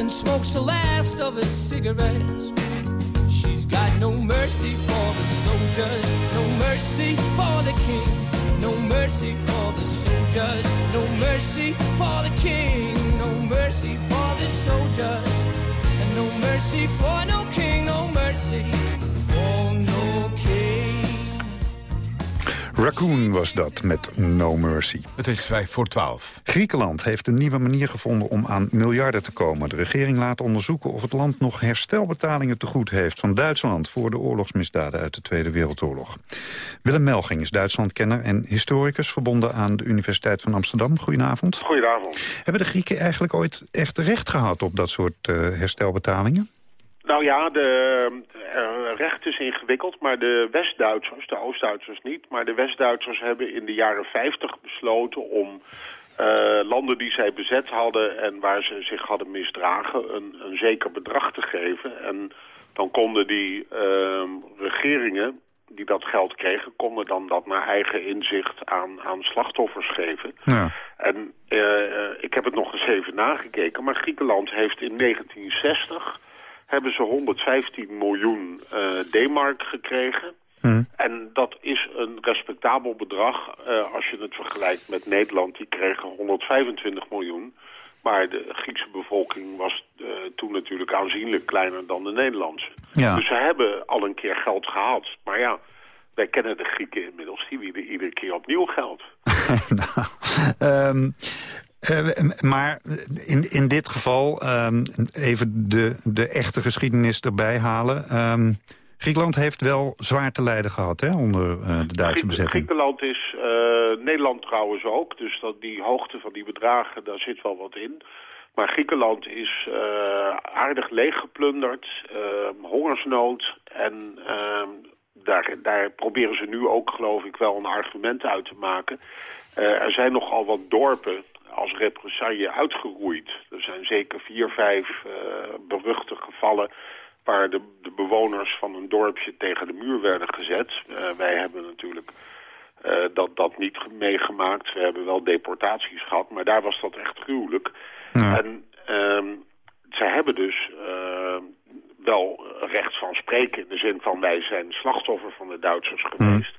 And smokes the last of his cigarettes. She's got no mercy for the soldiers, no mercy for the king. No mercy for the soldiers, no mercy for the king. No mercy for the soldiers, and no mercy for no king. No mercy Raccoon was dat met No Mercy. Het is vijf voor twaalf. Griekenland heeft een nieuwe manier gevonden om aan miljarden te komen. De regering laat onderzoeken of het land nog herstelbetalingen te goed heeft van Duitsland voor de oorlogsmisdaden uit de Tweede Wereldoorlog. Willem Melging is Duitslandkenner en historicus verbonden aan de Universiteit van Amsterdam. Goedenavond. Goedenavond. Hebben de Grieken eigenlijk ooit echt recht gehad op dat soort eh, herstelbetalingen? Nou ja, de eh, recht is ingewikkeld, maar de West-Duitsers, de Oost-Duitsers niet... maar de West-Duitsers hebben in de jaren 50 besloten om eh, landen die zij bezet hadden... en waar ze zich hadden misdragen, een, een zeker bedrag te geven. En dan konden die ehm, regeringen die dat geld kregen... konden dan dat naar eigen inzicht aan, aan slachtoffers geven... Ja. En eh, ik heb het nog eens even nagekeken, maar Griekenland heeft in 1960 hebben ze 115 miljoen eh, D-mark gekregen. Hm. En dat is een respectabel bedrag eh, als je het vergelijkt met Nederland. Die kregen 125 miljoen. Maar de Griekse bevolking was eh, toen natuurlijk aanzienlijk kleiner dan de Nederlandse. Ja. Dus ze hebben al een keer geld gehad. Maar ja, wij kennen de Grieken inmiddels. Die willen iedere keer opnieuw geld. nou, ehm, eh, maar in, in dit geval, ehm, even de, de echte geschiedenis erbij halen. Ehm, Griekenland heeft wel zwaar te lijden gehad hè, onder eh, de Duitse bezetting. Griekenland is, eh, Nederland trouwens ook. Dus dat die hoogte van die bedragen, daar zit wel wat in. Maar Griekenland is eh, aardig leeggeplunderd, eh, hongersnood. En daar, daar proberen ze nu ook, geloof ik, wel een argument uit te maken. Er zijn nogal wat dorpen als represaille uitgeroeid. Er zijn zeker vier, vijf eh, beruchte gevallen waar de, de bewoners van een dorpje tegen de muur werden gezet. Eh, wij hebben natuurlijk eh, dat, dat niet ge- meegemaakt. We hebben wel deportaties gehad, maar daar was dat echt gruwelijk. En ehm ze hebben dus wel recht van spreken in de zin van wij zijn slachtoffer van de Duitsers geweest.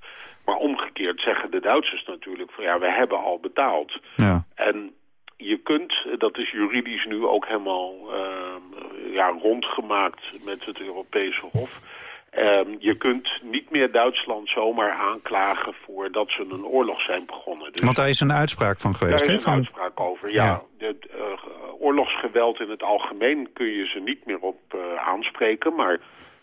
Maar omgekeerd zeggen de Duitsers natuurlijk van ja, we hebben al betaald. Ja. En je kunt, dat is juridisch nu ook helemaal ehm, ja, rondgemaakt met het Europese Hof. Ehm, je kunt niet meer Duitsland zomaar aanklagen voor dat ze een oorlog zijn begonnen. Dus Want daar is een uitspraak van geweest. daar is een van... uitspraak over, ja. Ja. De, eh, oorlogsgeweld in het algemeen kun je ze niet meer op eh, aanspreken. Maar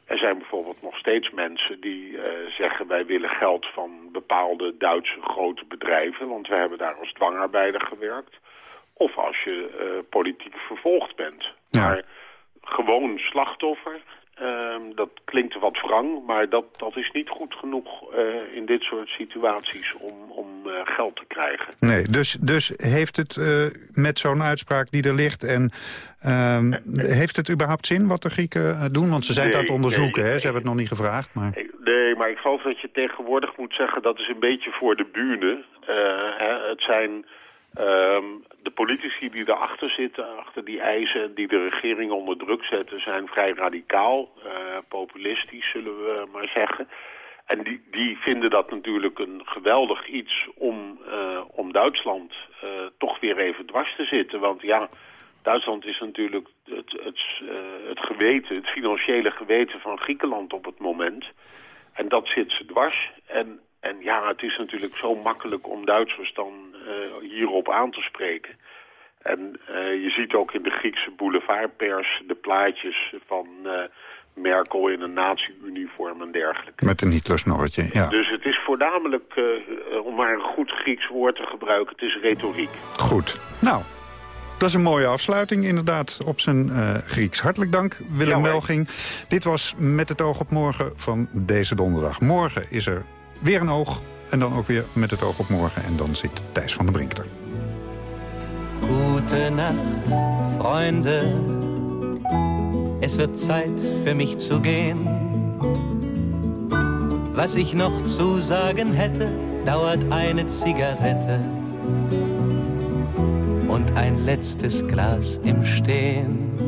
er zijn bijvoorbeeld nog steeds mensen die eh, zeggen... wij willen geld van bepaalde Duitse grote bedrijven... want we hebben daar als dwangarbeider gewerkt. Of als je eh, politiek vervolgd bent. Maar gewoon slachtoffer, ehm, dat klinkt wat wrang... maar dat, dat is niet goed genoeg eh, in dit soort situaties om, om eh, geld te krijgen. Nee, dus, dus heeft het eh, met zo'n uitspraak die er ligt... en ehm, heeft het überhaupt zin wat de Grieken doen? Want ze zijn het aan het Nee, onderzoeken, nee, hè? ze hebben het nog niet gevraagd. Maar... Nee, maar ik geloof dat je tegenwoordig moet zeggen... dat is een beetje voor de hè, het zijn ehm, de politici die erachter zitten... achter die eisen die de regering onder druk zetten... zijn vrij radicaal, eh, populistisch zullen we maar zeggen... En die, die vinden dat natuurlijk een geweldig iets om, eh, om Duitsland eh, toch weer even dwars te zitten. Want ja, Duitsland is natuurlijk het, het, het geweten, het financiële geweten van Griekenland op het moment. En dat zit ze dwars. En, en ja, het is natuurlijk zo makkelijk om Duitsers dan eh, hierop aan te spreken. En eh, je ziet ook in de Griekse boulevardpers de plaatjes van eh, Merkel in een nazi-uniform en dergelijke. Met een Hitler-snorretje, ja. Dus het is voornamelijk, om maar een goed Grieks woord te gebruiken, het is retoriek. Goed. Nou, dat is een mooie afsluiting inderdaad op zijn Grieks. Hartelijk dank, Willem Ja. Melging. Dit was Met het oog op morgen van deze donderdag. Morgen is er weer een oog en dan ook weer Met het oog op morgen. En dan zit Thijs van der Brink er. Gute Nacht, Freunde. Es wird für mich zu gehen. Was ich noch zu sagen hätte, dauert eine Zigarette und ein letztes Glas im Stehen.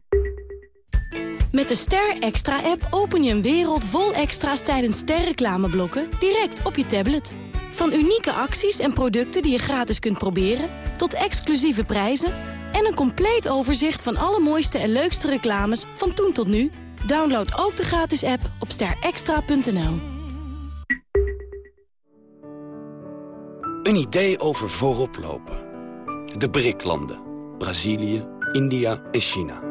Met de Ster Extra-app open je een wereld vol extra's tijdens sterreclameblokken direct op je tablet. Van unieke acties en producten die je gratis kunt proberen, tot exclusieve prijzen en een compleet overzicht van alle mooiste en leukste reclames van toen tot nu. Download ook de gratis app op sterextra.nl. Een idee over voorop lopen. De BRIC-landen. Brazilië, India en China.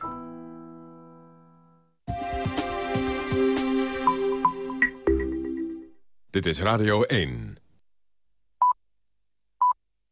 Dit is Radio 1.